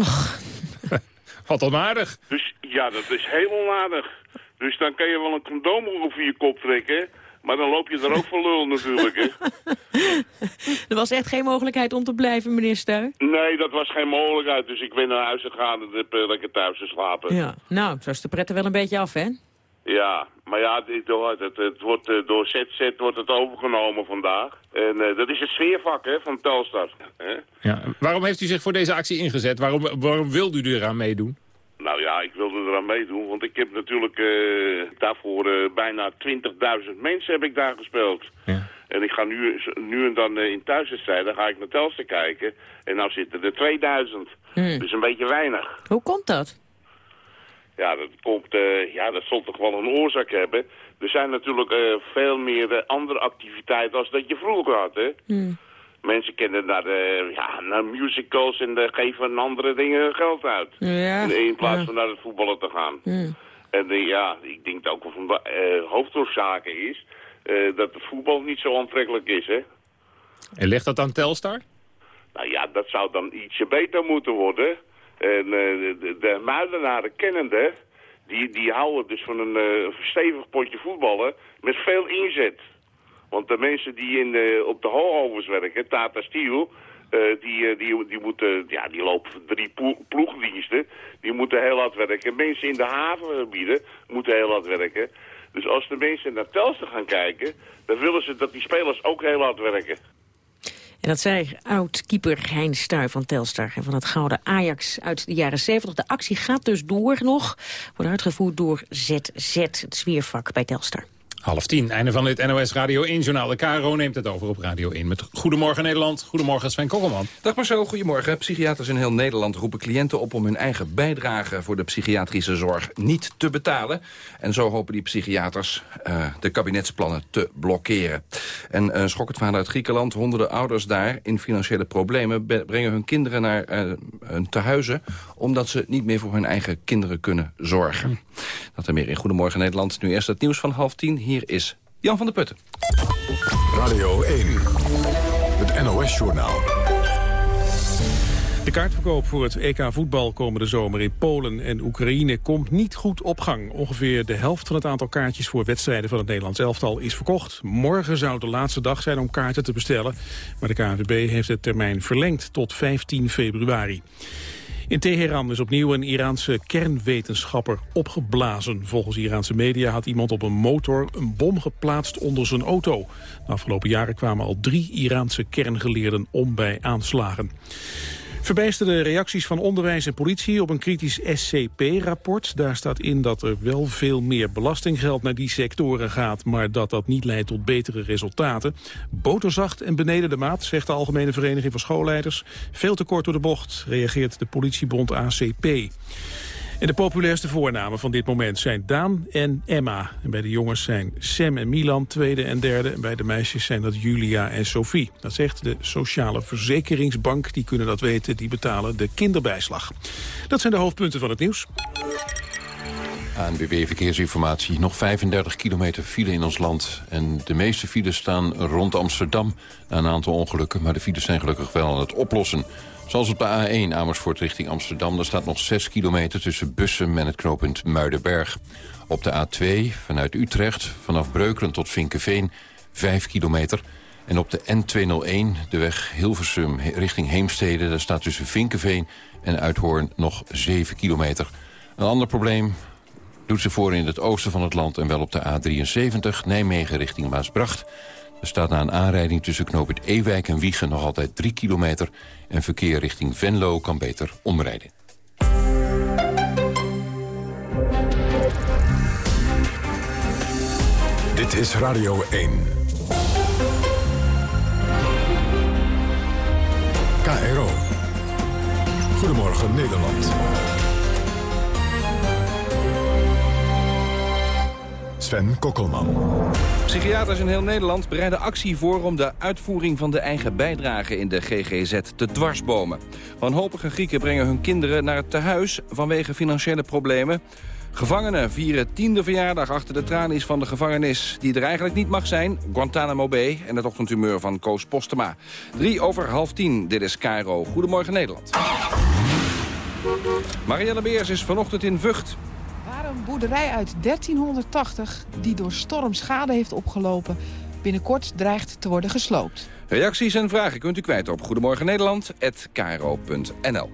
Wat onaardig. Dus ja, dat is heel onaardig. Dus dan kan je wel een condoom over je kop trekken... Maar dan loop je er ook voor lul natuurlijk, hè. er was echt geen mogelijkheid om te blijven, meneer Stuy? Nee, dat was geen mogelijkheid. Dus ik ben naar huis gegaan en heb uh, lekker thuis te slapen. Ja, nou, zo is de pret er wel een beetje af, hè? Ja, maar ja, het, het, het wordt, uh, door ZZ wordt het overgenomen vandaag. En uh, dat is het sfeervak hè, van Telstar. Hè? Ja. Waarom heeft u zich voor deze actie ingezet? Waarom, waarom wilde u eraan meedoen? Nou ja, ik wilde eraan meedoen, want ik heb natuurlijk uh, daarvoor uh, bijna 20.000 mensen heb ik daar gespeeld. Ja. En ik ga nu, nu en dan uh, in thuiswedstrijden ga ik naar Telstar kijken. En nou zitten er 2000. Hmm. Dus een beetje weinig. Hoe komt dat? Ja, dat komt, ja, dat zal toch wel een oorzaak hebben. Er zijn natuurlijk veel meer andere activiteiten als dat je vroeger had, hè. Hmm. Mensen kennen naar, de, ja, naar musicals en de geven andere dingen geld uit. Ja, in, plaats ja. van naar het voetballen te gaan. Hmm. En uh, ja, ik denk dat ook van de uh, hoofdoorzaken is uh, dat het voetbal niet zo aantrekkelijk is, hè. En ligt dat aan Telstar? Nou ja, dat zou dan ietsje beter moeten worden. En de, de muilenaren kennende, die, die houden dus van een stevig potje voetballen met veel inzet. Want de mensen die in de, op de hoogovers werken, Tata Steel, uh, die, die, die, moeten, ja, die lopen drie ploegdiensten, die moeten heel hard werken. Mensen in de havengebieden moeten heel hard werken. Dus als de mensen naar Telstar gaan kijken, dan willen ze dat die spelers ook heel hard werken. En dat zei oud-keeper Hein Stuy van Telstar en van het gouden Ajax uit de jaren 70. De actie gaat dus door nog, wordt uitgevoerd door ZZ, het sfeervak bij Telstar. Half tien, einde van dit NOS Radio 1-journaal. De KRO neemt het over op Radio 1 met Goedemorgen Nederland. Goedemorgen Sven Kokkelman. Dag Marcel, goedemorgen. Psychiaters in heel Nederland roepen cliënten op om hun eigen bijdrage voor de psychiatrische zorg niet te betalen. En zo hopen die psychiaters uh, de kabinetsplannen te blokkeren. En uh, schokkend verhaal uit Griekenland. Honderden ouders daar in financiële problemen brengen hun kinderen naar uh, hun tehuizen omdat ze niet meer voor hun eigen kinderen kunnen zorgen. Dat er meer in Goedemorgen Nederland. Nu eerst het nieuws van half tien. Hier is Jan van der Putten. Radio 1, het NOS-journaal. De kaartverkoop voor het EK voetbal komende zomer in Polen en Oekraïne komt niet goed op gang. Ongeveer de helft van het aantal kaartjes voor wedstrijden van het Nederlands elftal is verkocht. Morgen zou de laatste dag zijn om kaarten te bestellen. Maar de KNVB heeft de termijn verlengd tot 15 februari. In Teheran is opnieuw een Iraanse kernwetenschapper opgeblazen. Volgens Iraanse media had iemand op een motor een bom geplaatst onder zijn auto. De afgelopen jaren kwamen al drie Iraanse kerngeleerden om bij aanslagen. Verbijsterde reacties van onderwijs en politie op een kritisch SCP-rapport. Daar staat in dat er wel veel meer belastinggeld naar die sectoren gaat... maar dat dat niet leidt tot betere resultaten. Boterzacht en beneden de maat, zegt de Algemene Vereniging van Schoolleiders. Veel te kort door de bocht, reageert de politiebond ACP. En de populairste voornamen van dit moment zijn Daan en Emma. En bij de jongens zijn Sam en Milan, tweede en derde. En bij de meisjes zijn dat Julia en Sophie. Dat zegt de Sociale Verzekeringsbank. Die kunnen dat weten, die betalen de kinderbijslag. Dat zijn de hoofdpunten van het nieuws. ANWB Verkeersinformatie. Nog 35 kilometer file in ons land. En de meeste files staan rond Amsterdam na een aantal ongelukken. Maar de files zijn gelukkig wel aan het oplossen. Zoals op de A1 Amersfoort richting Amsterdam. Daar staat nog 6 kilometer tussen Bussen en het knooppunt Muidenberg. Op de A2 vanuit Utrecht vanaf Breukelen tot Vinkenveen 5 kilometer. En op de N201, de weg Hilversum richting Heemstede... daar staat tussen Vinkenveen en Uithoorn nog 7 kilometer. Een ander probleem doet zich voor in het oosten van het land... en wel op de A73 Nijmegen richting Maasbracht... Er staat na een aanrijding tussen knooppunt Ewijk en Wiegen nog altijd 3 kilometer... en verkeer richting Venlo kan beter omrijden. Dit is Radio 1. KRO. Goedemorgen Nederland. Sven Kokkelman. Psychiaters in heel Nederland bereiden actie voor om de uitvoering van de eigen bijdrage in de GGZ te dwarsbomen. Wanhopige Grieken brengen hun kinderen naar het tehuis vanwege financiële problemen. Gevangenen vieren tiende verjaardag achter de tralies van de gevangenis... die er eigenlijk niet mag zijn, Guantanamo Bay... en het ochtendhumeur van Koos Postema. Drie over half tien, dit is Cairo. Goedemorgen Nederland. Marielle Beers is vanochtend in Vught een boerderij uit 1380 die door storm schade heeft opgelopen. Binnenkort dreigt te worden gesloopt. Reacties en vragen kunt u kwijt op Goedemorgen Nederland@kro.nl.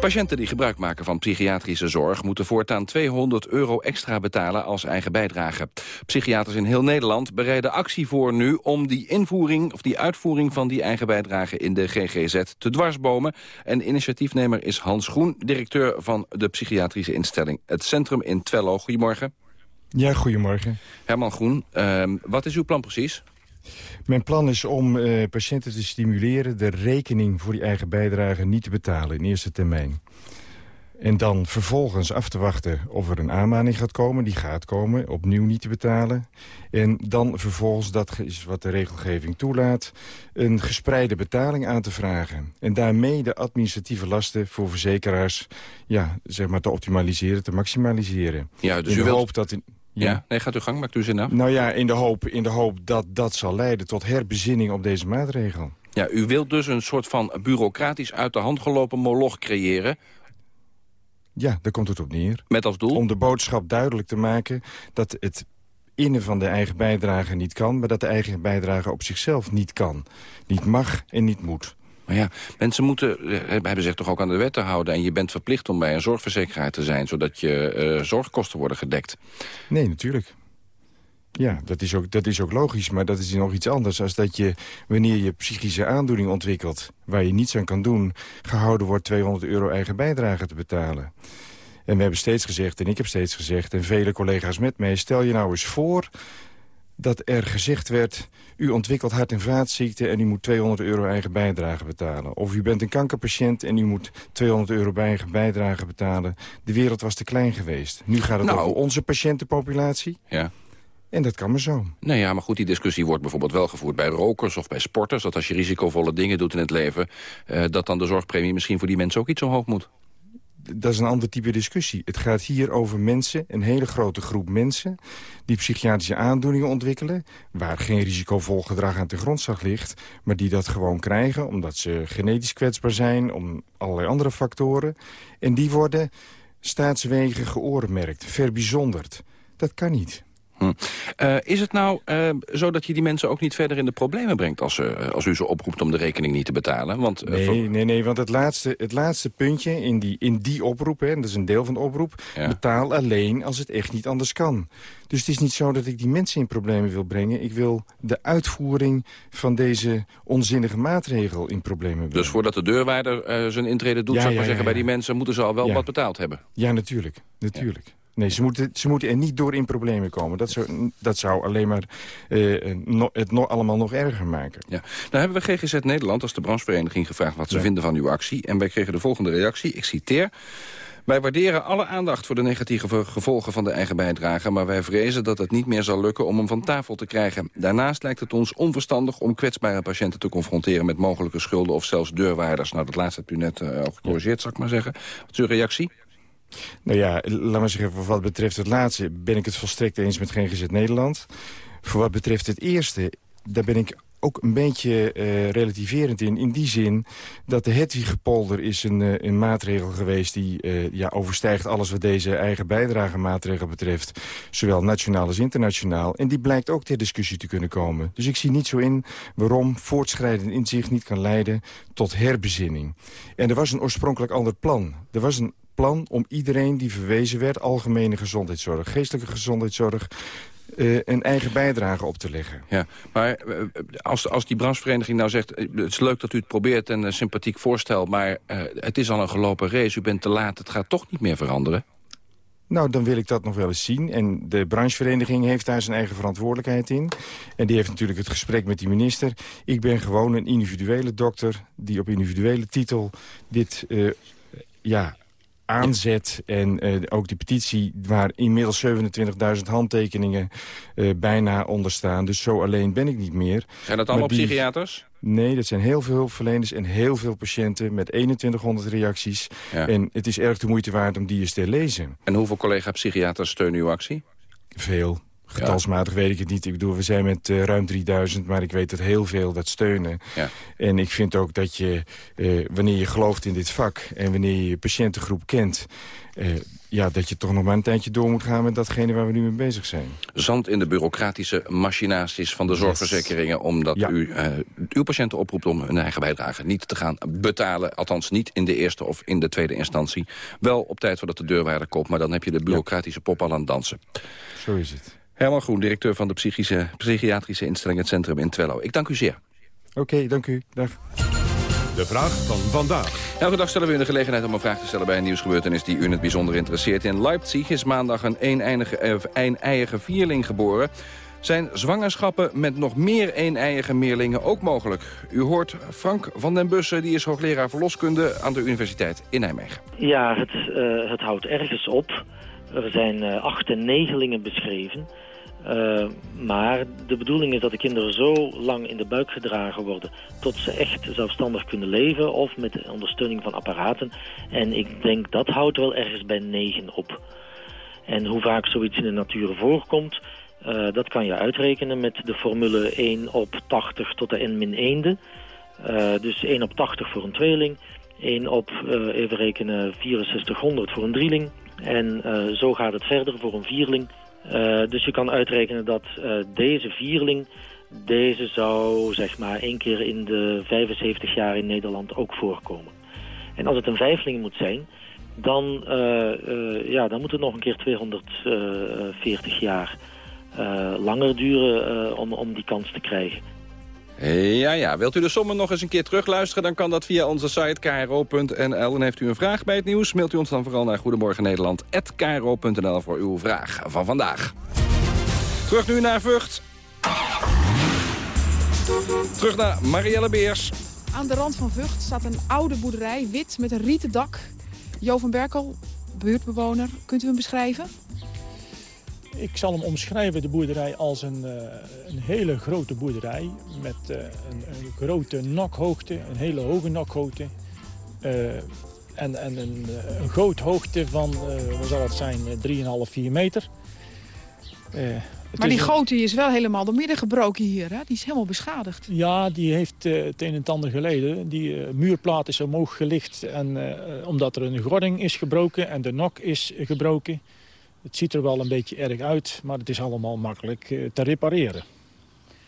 Patiënten die gebruik maken van psychiatrische zorg... moeten voortaan 200 euro extra betalen als eigen bijdrage. Psychiaters in heel Nederland bereiden actie voor nu... om die invoering of die uitvoering van die eigen bijdrage in de GGZ te dwarsbomen. En initiatiefnemer is Hans Groen, directeur van de psychiatrische instelling... het Centrum in Twello. Goedemorgen. Ja, goedemorgen. Herman Groen, uh, wat is uw plan precies? Mijn plan is om uh, patiënten te stimuleren... de rekening voor die eigen bijdrage niet te betalen in eerste termijn. En dan vervolgens af te wachten of er een aanmaning gaat komen. Die gaat komen, opnieuw niet te betalen. En dan vervolgens, dat is wat de regelgeving toelaat... een gespreide betaling aan te vragen. En daarmee de administratieve lasten voor verzekeraars... Ja, zeg maar te optimaliseren, te maximaliseren. Ja, dus in u wilt... hoop dat... In, ja. nee, gaat u gang, maakt u zin af. Nou ja, in de hoop, in de hoop dat dat zal leiden tot herbezinning op deze maatregel. Ja, u wilt dus een soort van bureaucratisch uit de hand gelopen moloch creëren... Ja, daar komt het op neer. Met als doel? Om de boodschap duidelijk te maken dat het innen van de eigen bijdrage niet kan... maar dat de eigen bijdrage op zichzelf niet kan. Niet mag en niet moet. Maar ja, mensen moeten, eh, hebben zich toch ook aan de wet te houden... en je bent verplicht om bij een zorgverzekeraar te zijn... zodat je uh, zorgkosten worden gedekt. Nee, natuurlijk. Ja, dat is, ook, dat is ook logisch, maar dat is nog iets anders... als dat je, wanneer je psychische aandoening ontwikkelt... waar je niets aan kan doen, gehouden wordt 200 euro eigen bijdrage te betalen. En we hebben steeds gezegd, en ik heb steeds gezegd... en vele collega's met mij, stel je nou eens voor dat er gezegd werd... u ontwikkelt hart- en vaatziekten en u moet 200 euro eigen bijdrage betalen. Of u bent een kankerpatiënt en u moet 200 euro eigen bijdrage betalen. De wereld was te klein geweest. Nu gaat het Nou. over onze patiëntenpopulatie. Ja. En dat kan maar zo. Nee, ja, maar goed, die discussie wordt bijvoorbeeld wel gevoerd bij rokers of bij sporters. Dat als je risicovolle dingen doet in het leven... eh, dat dan de zorgpremie misschien voor die mensen ook iets omhoog moet. Dat is een ander type discussie. Het gaat hier over mensen, een hele grote groep mensen... die psychiatrische aandoeningen ontwikkelen... waar geen risicovol gedrag aan de grondslag ligt... maar die dat gewoon krijgen omdat ze genetisch kwetsbaar zijn... om allerlei andere factoren. En die worden staatswegen geoormerkt, verbijzonderd. Dat kan niet. Hm. Eh, is het nou eh, zo dat je die mensen ook niet verder in de problemen brengt... als, eh, als u ze oproept om de rekening niet te betalen? Want, voor- Nee, nee, nee, want het laatste, het laatste puntje in die, in die oproep... Hè, en dat is een deel van de oproep... betaal alleen als het echt niet anders kan. Dus het is niet zo dat ik die mensen in problemen wil brengen. Ik wil de uitvoering van deze onzinnige maatregel in problemen brengen. Dus voordat de deurwaarder zijn intrede doet, Ja, zou ik ja, maar zeggen... bij die mensen moeten ze al wel wat betaald hebben. Ja, natuurlijk. natuurlijk. Nee, ze moeten, ze moeten er niet door in problemen komen. Dat zou, dat zou alleen maar eh, no- het no- allemaal nog erger maken. Ja. Nou hebben we GGZ Nederland als de branchevereniging gevraagd... wat ze Ja. vinden van uw actie. En wij kregen de volgende reactie. Ik citeer... Wij waarderen alle aandacht voor de negatieve gevolgen van de eigen bijdrage... maar wij vrezen dat het niet meer zal lukken om hem van tafel te krijgen. Daarnaast lijkt het ons onverstandig om kwetsbare patiënten te confronteren... met mogelijke schulden of zelfs deurwaarders. Nou, dat laatste hebt u net al gecorrigeerd, zal ik maar zeggen. Wat is uw reactie? Nou ja, laat maar zeggen, voor wat betreft het laatste... ben ik het volstrekt eens met GGZ Nederland. Voor wat betreft het eerste, daar ben ik ook een beetje eh, relativerend in. In die zin dat de Hedwigepolder is een, eh, een maatregel geweest... die eh, ja, overstijgt alles wat deze eigen bijdragemaatregel betreft. Zowel nationaal als internationaal. En die blijkt ook ter discussie te kunnen komen. Dus ik zie niet zo in waarom voortschrijdend inzicht niet kan leiden tot herbezinning. En er was een oorspronkelijk ander plan. Er was een plan om iedereen die verwezen werd... algemene gezondheidszorg, geestelijke gezondheidszorg... eh, een eigen bijdrage op te leggen. Ja, maar eh, als, als die branchevereniging nou zegt... eh, het is leuk dat u het probeert en een sympathiek voorstel... maar het is al een gelopen race, u bent te laat, het gaat toch niet meer veranderen... Nou, dan wil ik dat nog wel eens zien. En de branchevereniging heeft daar zijn eigen verantwoordelijkheid in. En die heeft natuurlijk het gesprek met die minister. Ik ben gewoon een individuele dokter die op individuele titel dit ja, aanzet. En eh, ook die petitie waar inmiddels 27.000 handtekeningen eh, bijna onder staan. Dus zo alleen ben ik niet meer. Zijn dat allemaal die- psychiaters? Nee, dat zijn heel veel hulpverleners en heel veel patiënten met 2100 reacties. Ja. En het is erg de moeite waard om die eens te lezen. En hoeveel collega-psychiaters steunen uw actie? Veel. Getalsmatig weet ik het niet. Ik bedoel, we zijn met eh, ruim 3000, maar ik weet dat heel veel dat steunen. Ja. En ik vind ook dat je, eh, wanneer je gelooft in dit vak... en wanneer je je patiëntengroep kent... eh, ja, dat je toch nog maar een tijdje door moet gaan met datgene waar we nu mee bezig zijn. Zand in de bureaucratische machinaties van de zorgverzekeringen... omdat u uw patiënten oproept om hun eigen bijdrage niet te gaan betalen. Althans niet in de eerste of in de tweede instantie. Wel op tijd voordat de deurwaarder komt, maar dan heb je de bureaucratische pop al aan het dansen. Zo is het. Herman Groen, directeur van de psychische, psychiatrische instelling... het Centrum in Twello. Ik dank u zeer. Oké, dank u. Dag. De vraag van vandaag. Elke dag stellen we u de gelegenheid om een vraag te stellen bij een nieuwsgebeurtenis die u in het bijzonder interesseert. In Leipzig is maandag een een-eiige, eh, een-eiige vierling geboren. Zijn zwangerschappen met nog meer een-eiige meerlingen ook mogelijk? U hoort Frank van den Bussen, die is hoogleraar verloskunde aan de Universiteit in Nijmegen. Ja, het, eh, het houdt ergens op. Er zijn eh, acht en negelingen beschreven. Eh, maar de bedoeling is dat de kinderen zo lang in de buik gedragen worden... tot ze echt zelfstandig kunnen leven of met de ondersteuning van apparaten. En ik denk dat houdt wel ergens bij negen op. En hoe vaak zoiets in de natuur voorkomt... eh, dat kan je uitrekenen met de formule 1 op 80 tot de n-1. Uh, dus 1 op 80 voor een tweeling... 1 op, even rekenen, 6400 voor een drieling. En zo gaat het verder voor een vierling. Uh, dus je kan uitrekenen dat uh, deze vierling, deze zou zeg maar één keer in de 75 jaar in Nederland ook voorkomen. En als het een vijfling moet zijn, dan, uh, ja, dan moet het nog een keer 240 jaar langer duren om, om die kans te krijgen. Ja, ja. Wilt u de sommen nog eens een keer terugluisteren... dan kan dat via onze site kro.nl. En heeft u een vraag bij het nieuws... mailt u ons dan vooral naar Goedemorgen Nederland@kro.nl voor uw vraag van vandaag. Terug nu naar Vught. Terug naar Marielle Beers. Aan de rand van Vught staat een oude boerderij, wit, met een rieten dak. Jo van Berkel, buurtbewoner, kunt u hem beschrijven? Ik zal hem omschrijven, de boerderij, als een, uh, een hele grote boerderij... met uh, een, een, grote nakhoogte, een hele hoge nakhoogte... Uh, en, en een, een goothoogte van, wat zal het zijn, 3,5, 4 meter. maar die goot is wel helemaal door midden gebroken hier, hè? Die is helemaal beschadigd. Ja, die heeft het een en ander geleden. Die muurplaat is omhoog gelicht en, omdat er een gording is gebroken en de nok is gebroken... Het ziet er wel een beetje erg uit, maar het is allemaal makkelijk eh, te repareren.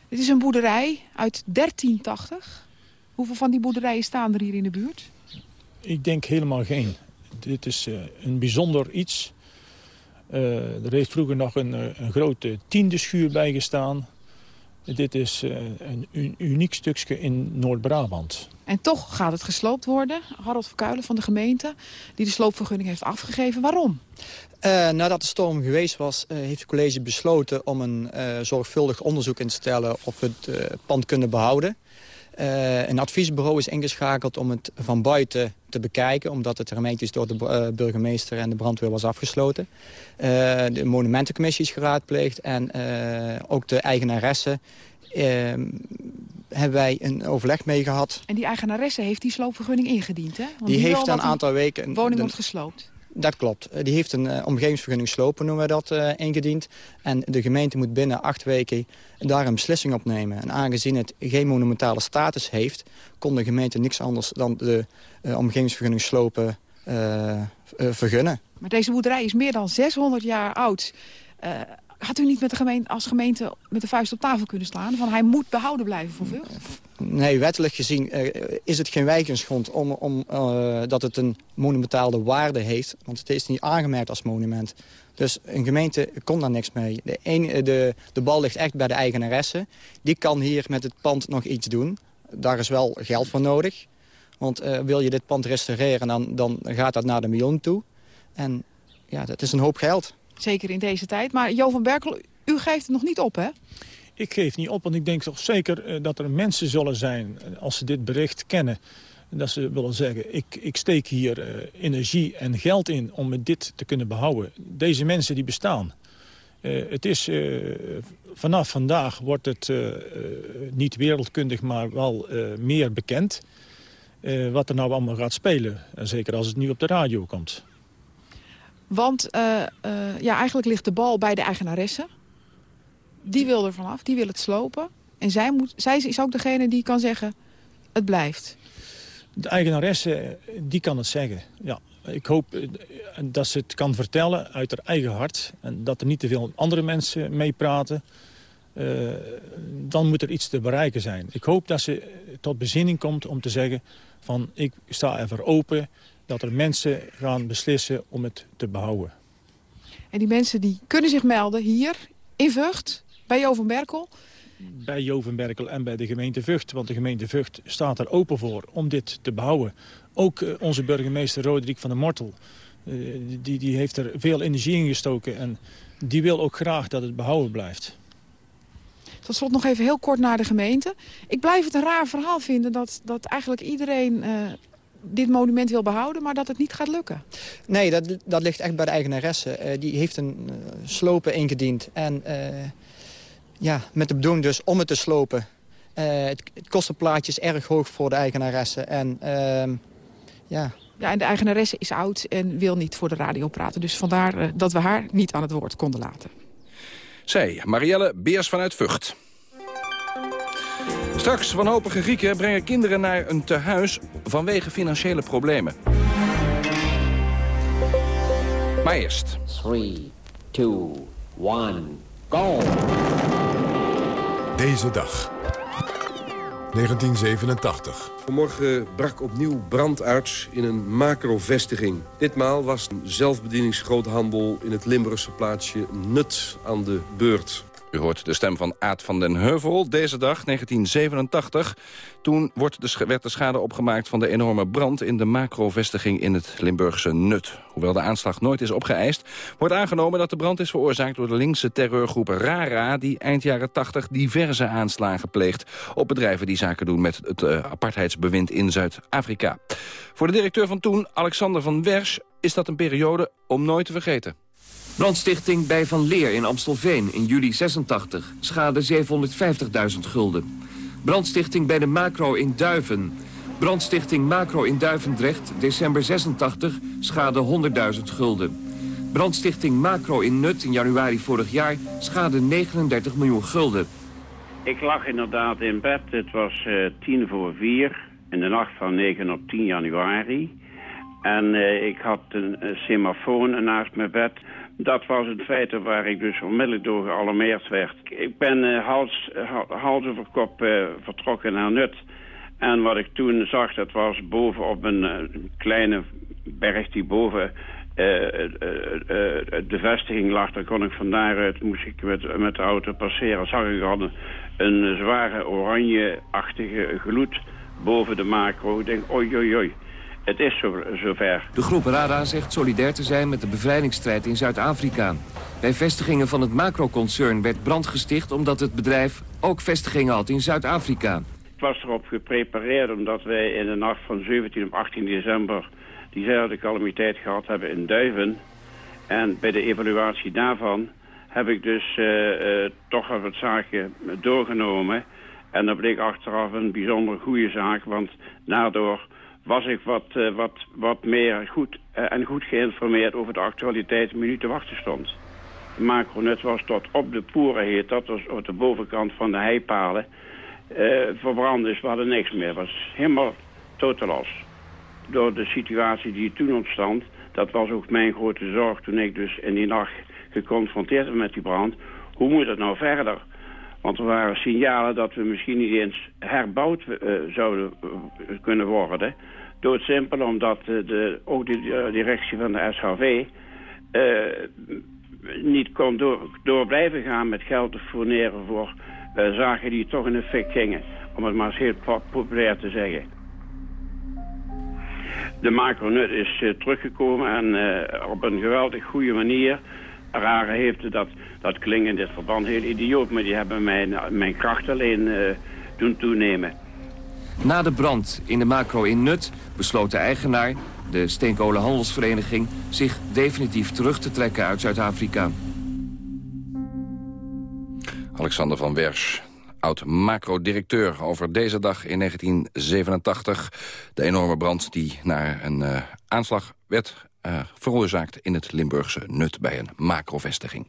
Dit is een boerderij uit 1380. Hoeveel van die boerderijen staan er hier in de buurt? Ik denk helemaal geen. Dit is uh, een bijzonder iets. Uh, er heeft vroeger nog een, een grote tiende schuur bij gestaan. Dit is een uniek stukje in Noord-Brabant. En toch gaat het gesloopt worden. Harold Verkuilen van de gemeente, die de sloopvergunning heeft afgegeven. Waarom? Uh, nadat de storm geweest was, uh, heeft het college besloten om een uh, zorgvuldig onderzoek in te stellen of we het pand kunnen behouden. een adviesbureau is ingeschakeld om het van buiten te bekijken, omdat het hermetisch door de burgemeester en de brandweer was afgesloten. de monumentencommissie is geraadpleegd en ook de eigenaresse hebben wij een overleg mee gehad. En die eigenaresse heeft die sloopvergunning ingediend, hè? Want die, heeft een aantal weken... De woning wordt gesloopt. Dat klopt. Eh, die heeft een uh, omgevingsvergunning slopen, noemen we dat, uh, ingediend. En de gemeente moet binnen acht weken daar een beslissing op nemen. En aangezien het geen monumentale status heeft... kon de gemeente niks anders dan de uh, omgevingsvergunning slopen vergunnen. Maar deze boerderij is meer dan 600 jaar oud. Had u niet met de gemeente, als gemeente met de vuist op tafel kunnen slaan? Van hij moet behouden blijven voor Vught? Nee, wettelijk gezien uh, is het geen wijkingsgrond om, om, uh, dat het een monumentale waarde heeft. Want het is niet aangemerkt als monument. Dus een gemeente kon daar niks mee. De, een, de, de bal ligt echt bij de eigenaresse. Die kan hier met het pand nog iets doen. Daar is wel geld voor nodig. Want wil je dit pand restaureren, dan, dan gaat dat naar de miljoen toe. En ja, dat is een hoop geld. Zeker in deze tijd. Maar Jo van Berkel, u geeft het nog niet op, hè? Ik geef niet op, want ik denk toch zeker uh, dat er mensen zullen zijn... Uh, als ze dit bericht kennen, dat ze willen zeggen... ik, ik steek hier uh, energie en geld in om dit te kunnen behouden. Deze mensen die bestaan. het is, vanaf vandaag wordt het niet wereldkundig, maar wel meer bekend... wat er nou allemaal gaat spelen. En zeker als het nu op de radio komt. Want uh, uh, ja, eigenlijk ligt de bal bij de eigenaresse. Die wil er vanaf, die wil het slopen. En zij, moet, zij is ook degene die kan zeggen, het blijft. De eigenaresse, die kan het zeggen, ja. Ik hoop eh, dat ze het kan vertellen uit haar eigen hart. En dat er niet te veel andere mensen meepraten. Uh, dan moet er iets te bereiken zijn. Ik hoop dat ze tot bezinning komt om te zeggen... van ik sta ervoor open dat er mensen gaan beslissen om het te behouden. En die mensen die kunnen zich melden hier in Vught, bij Jo van Berkel? Bij Jo van Berkel en bij de gemeente Vught. Want de gemeente Vught staat er open voor om dit te behouden. Ook uh, onze burgemeester Roderick van der Mortel. Uh, die, die heeft er veel energie in gestoken. En die wil ook graag dat het behouden blijft. Tot slot nog even heel kort naar de gemeente. Ik blijf het een raar verhaal vinden dat, dat eigenlijk iedereen uh, dit monument wil behouden, maar dat het niet gaat lukken. Nee, dat, dat ligt echt bij de eigenaresse. Uh, die heeft een uh, slopen ingediend. En uh, ja, met de bedoeling dus om het te slopen. Het, het, kostenplaatje is erg hoog voor de eigenaresse. En ehm, ja... Ja, en de eigenaresse is oud en wil niet voor de radio praten. Dus vandaar dat we haar niet aan het woord konden laten. Zij, Marielle Beers vanuit Vught. Straks wanhopige Grieken brengen kinderen naar een tehuis vanwege financiële problemen. Maar eerst. 3, 2, 1, go! Deze dag. 1987. Vanmorgen brak opnieuw brand uit in een macro-vestiging. Ditmaal was een zelfbedieningsgroothandel in het Limburgse plaatsje Nut aan de beurt. U hoort de stem van Aad van den Heuvel. Deze dag, 1987, toen wordt de, werd de schade opgemaakt van de enorme brand... in de macrovestiging in het Limburgse Nut. Hoewel de aanslag nooit is opgeëist... wordt aangenomen dat de brand is veroorzaakt door de linkse terreurgroep RARA... die eind jaren 80 diverse aanslagen pleegt... op bedrijven die zaken doen met het uh, apartheidsbewind in Zuid-Afrika. Voor de directeur van toen, Alexander van Wersch... is dat een periode om nooit te vergeten. Brandstichting bij Van Leer in Amstelveen in juli 86. Schade 750.000 gulden. Brandstichting bij de Macro in Duiven. Brandstichting Macro in Duivendrecht, december 86, schade 100.000 gulden. Brandstichting Macro in Nut in januari vorig jaar, schade 39 miljoen gulden. Ik lag inderdaad in bed, het was uh, tien voor vier, in de nacht van 9 op 10 januari. En uh, ik had een, een semafoon naast mijn bed dat was het feit waar ik dus onmiddellijk door gealarmeerd werd. Ik ben uh, hals, over kop uh, vertrokken naar Nut. En wat ik toen zag, dat was boven op een kleine berg die boven de vestiging lag. Daar kon ik van daaruit, moest ik met, de auto passeren. Zag ik al een, een zware oranje-achtige gloed boven de macro. Ik denk, oei, oei, oei. Het is zo, zover. De groep RARA zegt solidair te zijn met de bevrijdingsstrijd in Zuid-Afrika. Bij vestigingen van het macroconcern werd brand gesticht... omdat het bedrijf ook vestigingen had in Zuid-Afrika. Ik was erop geprepareerd omdat wij in de nacht van 17 op 18 december... diezelfde calamiteit gehad hebben in Duiven. En bij de evaluatie daarvan heb ik dus uh, uh, toch wat zaken doorgenomen. En dat bleek achteraf een bijzonder goede zaak, want daardoor was ik wat, uh, wat, wat meer goed uh, en goed geïnformeerd over de actualiteit minuten wachten stond. De macronet was tot op de poeren heet, dat was op de bovenkant van de heipalen. Uh, verbrand is, we hadden niks meer. Was helemaal totalos. Door de situatie die toen ontstond, dat was ook mijn grote zorg toen ik dus in die nacht geconfronteerd werd met die brand. Hoe moet het nou verder? Want er waren signalen dat we misschien niet eens herbouwd uh, zouden kunnen worden. Doodsimpel omdat de, ook de directie van de SHV niet kon door, door, blijven gaan met geld te fourneren voor zaken die toch in de fik gingen. Om het maar eens heel populair te zeggen. De macronut is teruggekomen en op een geweldig goede manier. Rare heeft dat, dat klinkt in dit verband heel idioot, maar die hebben mijn, mijn kracht alleen doen toenemen. Na de brand in de macro in Nut besloot de eigenaar, de Steenkolenhandelsvereniging, zich definitief terug te trekken uit Zuid-Afrika. Alexander van Wersch, oud-macro-directeur over deze dag in 1987. De enorme brand die naar een uh, aanslag werd uh, veroorzaakt in het Limburgse Nut bij een macrovestiging.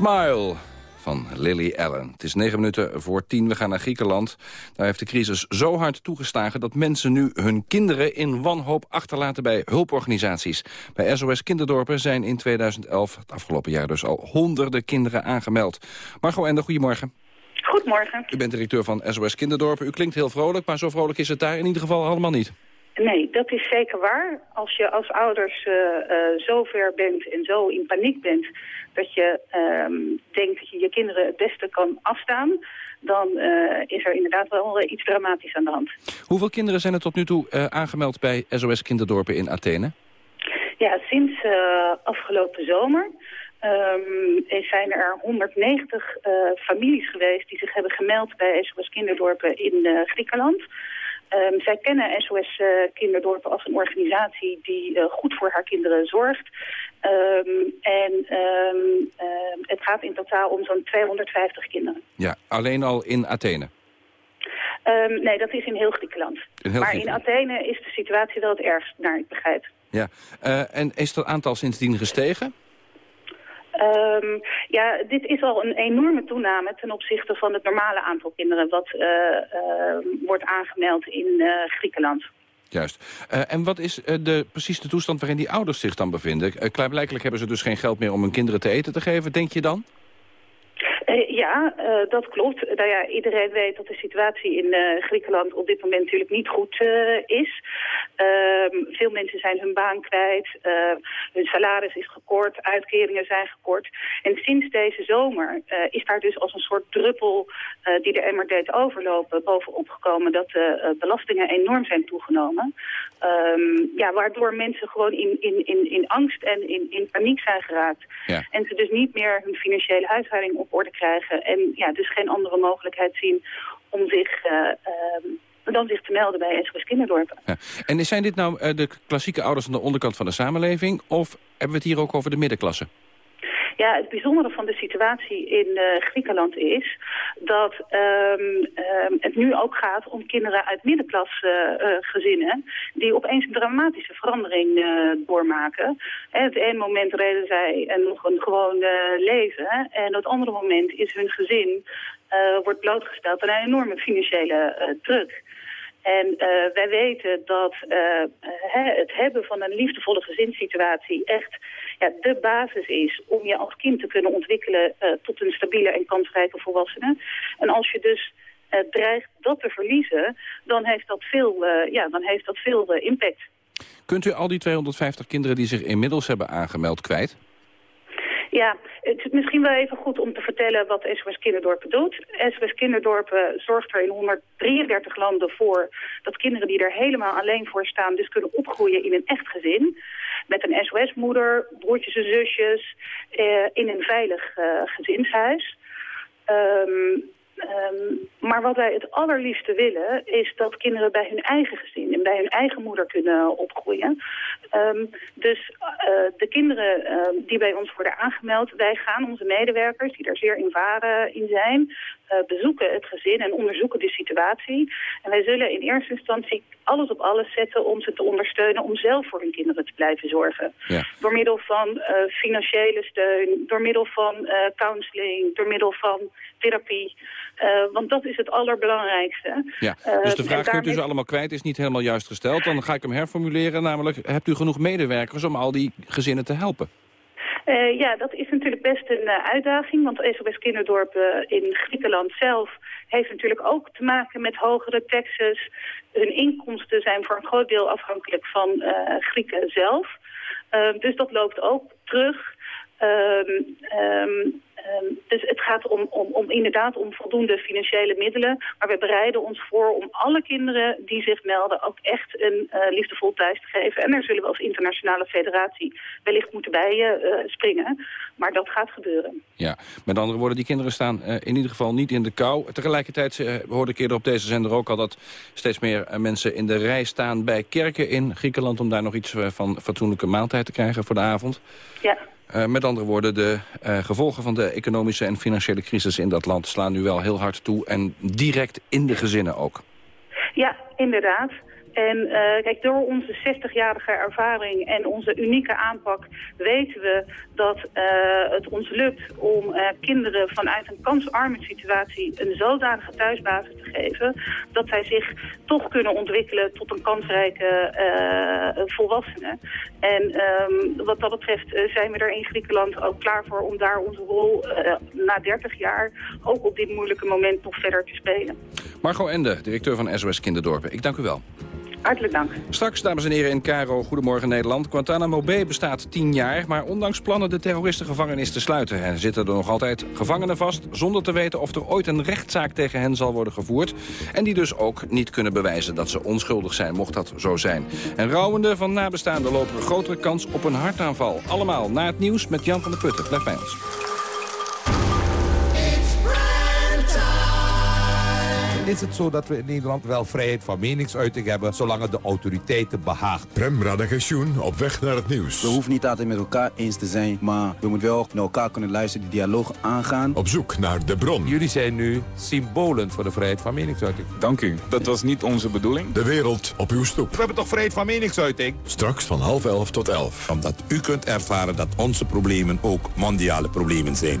Smile van Lily Allen. Het is negen minuten voor tien. We gaan naar Griekenland. Daar heeft de crisis zo hard toegeslagen dat mensen nu hun kinderen in wanhoop achterlaten bij hulporganisaties. Bij SOS Kinderdorpen zijn in 2011, het afgelopen jaar dus al, honderden kinderen aangemeld. Margot Ende, goedemorgen. Goedemorgen. U bent directeur van SOS Kinderdorpen. U klinkt heel vrolijk, maar zo vrolijk is het daar in ieder geval allemaal niet. Nee, dat is zeker waar. Als je als ouders uh, uh, zo ver bent en zo in paniek bent... dat je um, denkt dat je je kinderen het beste kan afstaan... dan uh, is er inderdaad wel iets dramatisch aan de hand. Hoeveel kinderen zijn er tot nu toe aangemeld bij SOS Kinderdorpen in Athene? Ja, sinds afgelopen zomer... Um, zijn er 190 families geweest die zich hebben gemeld bij SOS Kinderdorpen in Griekenland... Um, zij kennen SOS uh, Kinderdorpen als een organisatie die uh, goed voor haar kinderen zorgt. Um, en um, het gaat in totaal om zo'n 250 kinderen. Ja, alleen al in Athene? nee, dat is in heel Griekenland. In heel maar Griekenland. in Athene is de situatie wel het ergst, naar ik begrijp. Ja, uh, en is het aantal sindsdien gestegen? Um, ja, dit is al een enorme toename ten opzichte van het normale aantal kinderen... wat uh, uh, wordt aangemeld in uh, Griekenland. Juist. en wat is de, precies de toestand waarin die ouders zich dan bevinden? klaarblijkelijk hebben ze dus geen geld meer om hun kinderen te eten te geven, denk je dan? Uh, ja, uh, dat klopt. Nou ja, iedereen weet dat de situatie in uh, Griekenland op dit moment natuurlijk niet goed is. Ehm, veel mensen zijn hun baan kwijt, hun salaris is gekort, uitkeringen zijn gekort. En sinds deze zomer is daar dus als een soort druppel die de emmer deed overlopen bovenop gekomen dat de belastingen enorm zijn toegenomen. Um, ja, waardoor mensen gewoon in, in, in, in angst en in, in paniek zijn geraakt. Ja. En ze dus niet meer hun financiële huishouding op orde krijgen. En ja, dus geen andere mogelijkheid zien om zich... Uh, uh, dan zich te melden bij SOS Kinderdorpen. Ja. En zijn dit nou uh, de klassieke ouders aan de onderkant van de samenleving... of hebben we het hier ook over de middenklasse? Ja, het bijzondere van de situatie in uh, Griekenland is dat um, um, het nu ook gaat om kinderen uit middenklasgezinnen uh, die opeens een dramatische verandering doormaken. En het ene moment reden zij nog een gewoon leven en op het andere moment is hun gezin wordt blootgesteld aan een enorme financiële druk. En wij weten dat het hebben van een liefdevolle gezinssituatie echt ja, de basis is om je als kind te kunnen ontwikkelen uh, tot een stabiele en kansrijke volwassene. En als je dus dreigt dat te verliezen, dan heeft dat veel, ja, dan heeft dat veel impact. Kunt u al die 250 kinderen die zich inmiddels hebben aangemeld kwijt? Ja, het is misschien wel even goed om te vertellen wat SOS Kinderdorpen doet. SOS Kinderdorpen zorgt er in 133 landen voor dat kinderen die er helemaal alleen voor staan... dus kunnen opgroeien in een echt gezin. Met een SOS-moeder, broertjes en zusjes, eh, in een veilig uh, gezinshuis. Um, Um, maar wat wij het allerliefste willen is dat kinderen bij hun eigen gezin en bij hun eigen moeder kunnen opgroeien. Um, dus uh, de kinderen uh, die bij ons worden aangemeld, wij gaan onze medewerkers die er zeer in varen in zijn, uh, bezoeken het gezin en onderzoeken de situatie. En wij zullen in eerste instantie alles op alles zetten om ze te ondersteunen om zelf voor hun kinderen te blijven zorgen. Ja. Door middel van financiële steun, door middel van counseling, door middel van therapie. Uh, want dat is het allerbelangrijkste. Ja, dus de vraag kunt u ze allemaal kwijt is niet helemaal juist gesteld. Dan ga ik hem herformuleren, namelijk hebt u genoeg medewerkers om al die gezinnen te helpen? Uh, ja, dat is natuurlijk best een uh, uitdaging, want SOS Kinderdorp uh, in Griekenland zelf heeft natuurlijk ook te maken met hogere taxes. Hun inkomsten zijn voor een groot deel afhankelijk van Grieken zelf. dus dat loopt ook terug. Um, um, Um, dus het gaat om, om, om inderdaad om voldoende financiële middelen. Maar we bereiden ons voor om alle kinderen die zich melden ook echt een uh, liefdevol thuis te geven. En daar zullen we als internationale federatie wellicht moeten bij uh, springen. Maar dat gaat gebeuren. Ja, met andere woorden, die kinderen staan uh, in ieder geval niet in de kou. Tegelijkertijd hoorde ik eerder op deze zender ook al dat steeds meer mensen in de rij staan bij kerken in Griekenland... om daar nog iets van fatsoenlijke maaltijd te krijgen voor de avond. Ja. Uh, met andere woorden, de uh, gevolgen van de economische en financiële crisis in dat land slaan nu wel heel hard toe. En direct in de gezinnen ook. Ja, inderdaad. En uh, kijk, door onze 60-jarige ervaring en onze unieke aanpak weten we dat uh, het ons lukt om uh, kinderen vanuit een kansarme situatie een zodanige thuisbasis te geven dat zij zich toch kunnen ontwikkelen tot een kansrijke volwassene. En um, wat dat betreft zijn we er in Griekenland ook klaar voor om daar onze rol na 30 jaar ook op dit moeilijke moment nog verder te spelen. Margot Ende, directeur van SOS Kinderdorpen. Ik dank u wel. Hartelijk dank. Straks, dames en heren, in Caro, Goedemorgen Nederland. Guantanamo Bay bestaat tien jaar, maar ondanks plannen de terroristengevangenis te sluiten. En zitten er nog altijd gevangenen vast, zonder te weten of er ooit een rechtszaak tegen hen zal worden gevoerd. En die dus ook niet kunnen bewijzen dat ze onschuldig zijn, mocht dat zo zijn. En rouwenden van nabestaanden lopen een grotere kans op een hartaanval. Allemaal na het nieuws met Jan van der Putten. Blijf bij ons. Is het zo dat we in Nederland wel vrijheid van meningsuiting hebben... zolang het de autoriteiten behaagt. Prem Radagensjoen op weg naar het nieuws. We hoeven niet altijd met elkaar eens te zijn... maar we moeten wel naar elkaar kunnen luisteren, die dialoog aangaan. Op zoek naar de bron. Jullie zijn nu symbolen voor de vrijheid van meningsuiting. Dank u. Dat was niet onze bedoeling. De wereld op uw stoep. We hebben toch vrijheid van meningsuiting? Straks van half elf tot elf. Omdat u kunt ervaren dat onze problemen ook mondiale problemen zijn.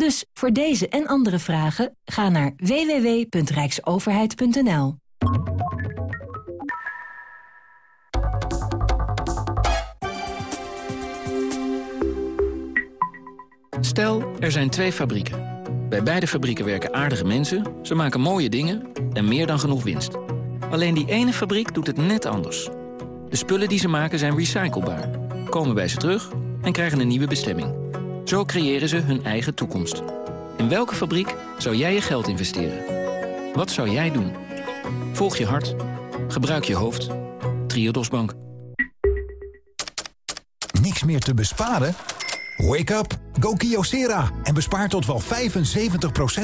Dus voor deze en andere vragen ga naar www.rijksoverheid.nl. Stel, er zijn twee fabrieken. Bij beide fabrieken werken aardige mensen, ze maken mooie dingen en meer dan genoeg winst. Alleen die ene fabriek doet het net anders. De spullen die ze maken zijn recyclebaar, komen bij ze terug en krijgen een nieuwe bestemming. Zo creëren ze hun eigen toekomst. In welke fabriek zou jij je geld investeren? Wat zou jij doen? Volg je hart. Gebruik je hoofd. Triodos Bank. Niks meer te besparen? Wake up! Go Kyocera en bespaar tot wel 75%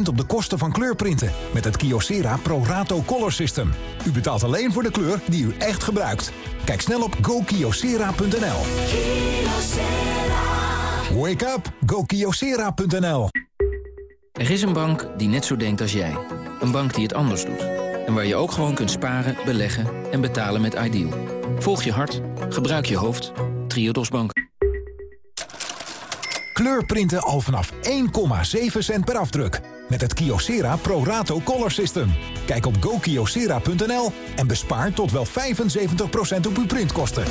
op de kosten van kleurprinten met het Kyocera Pro Rato Color System. U betaalt alleen voor de kleur die u echt gebruikt. Kijk snel op gokyocera.nl. Wake up! GoKiosera.nl Er is een bank die net zo denkt als jij. Een bank die het anders doet. En waar je ook gewoon kunt sparen, beleggen en betalen met Ideal. Volg je hart, gebruik je hoofd. Triodos Bank. Kleurprinten al vanaf 1,7 cent per afdruk. Met het Kyocera Pro Rato Color System. Kijk op gokyocera.nl en bespaar tot wel 75% op uw printkosten.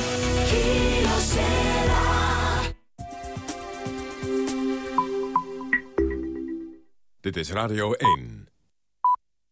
Dit is Radio 1.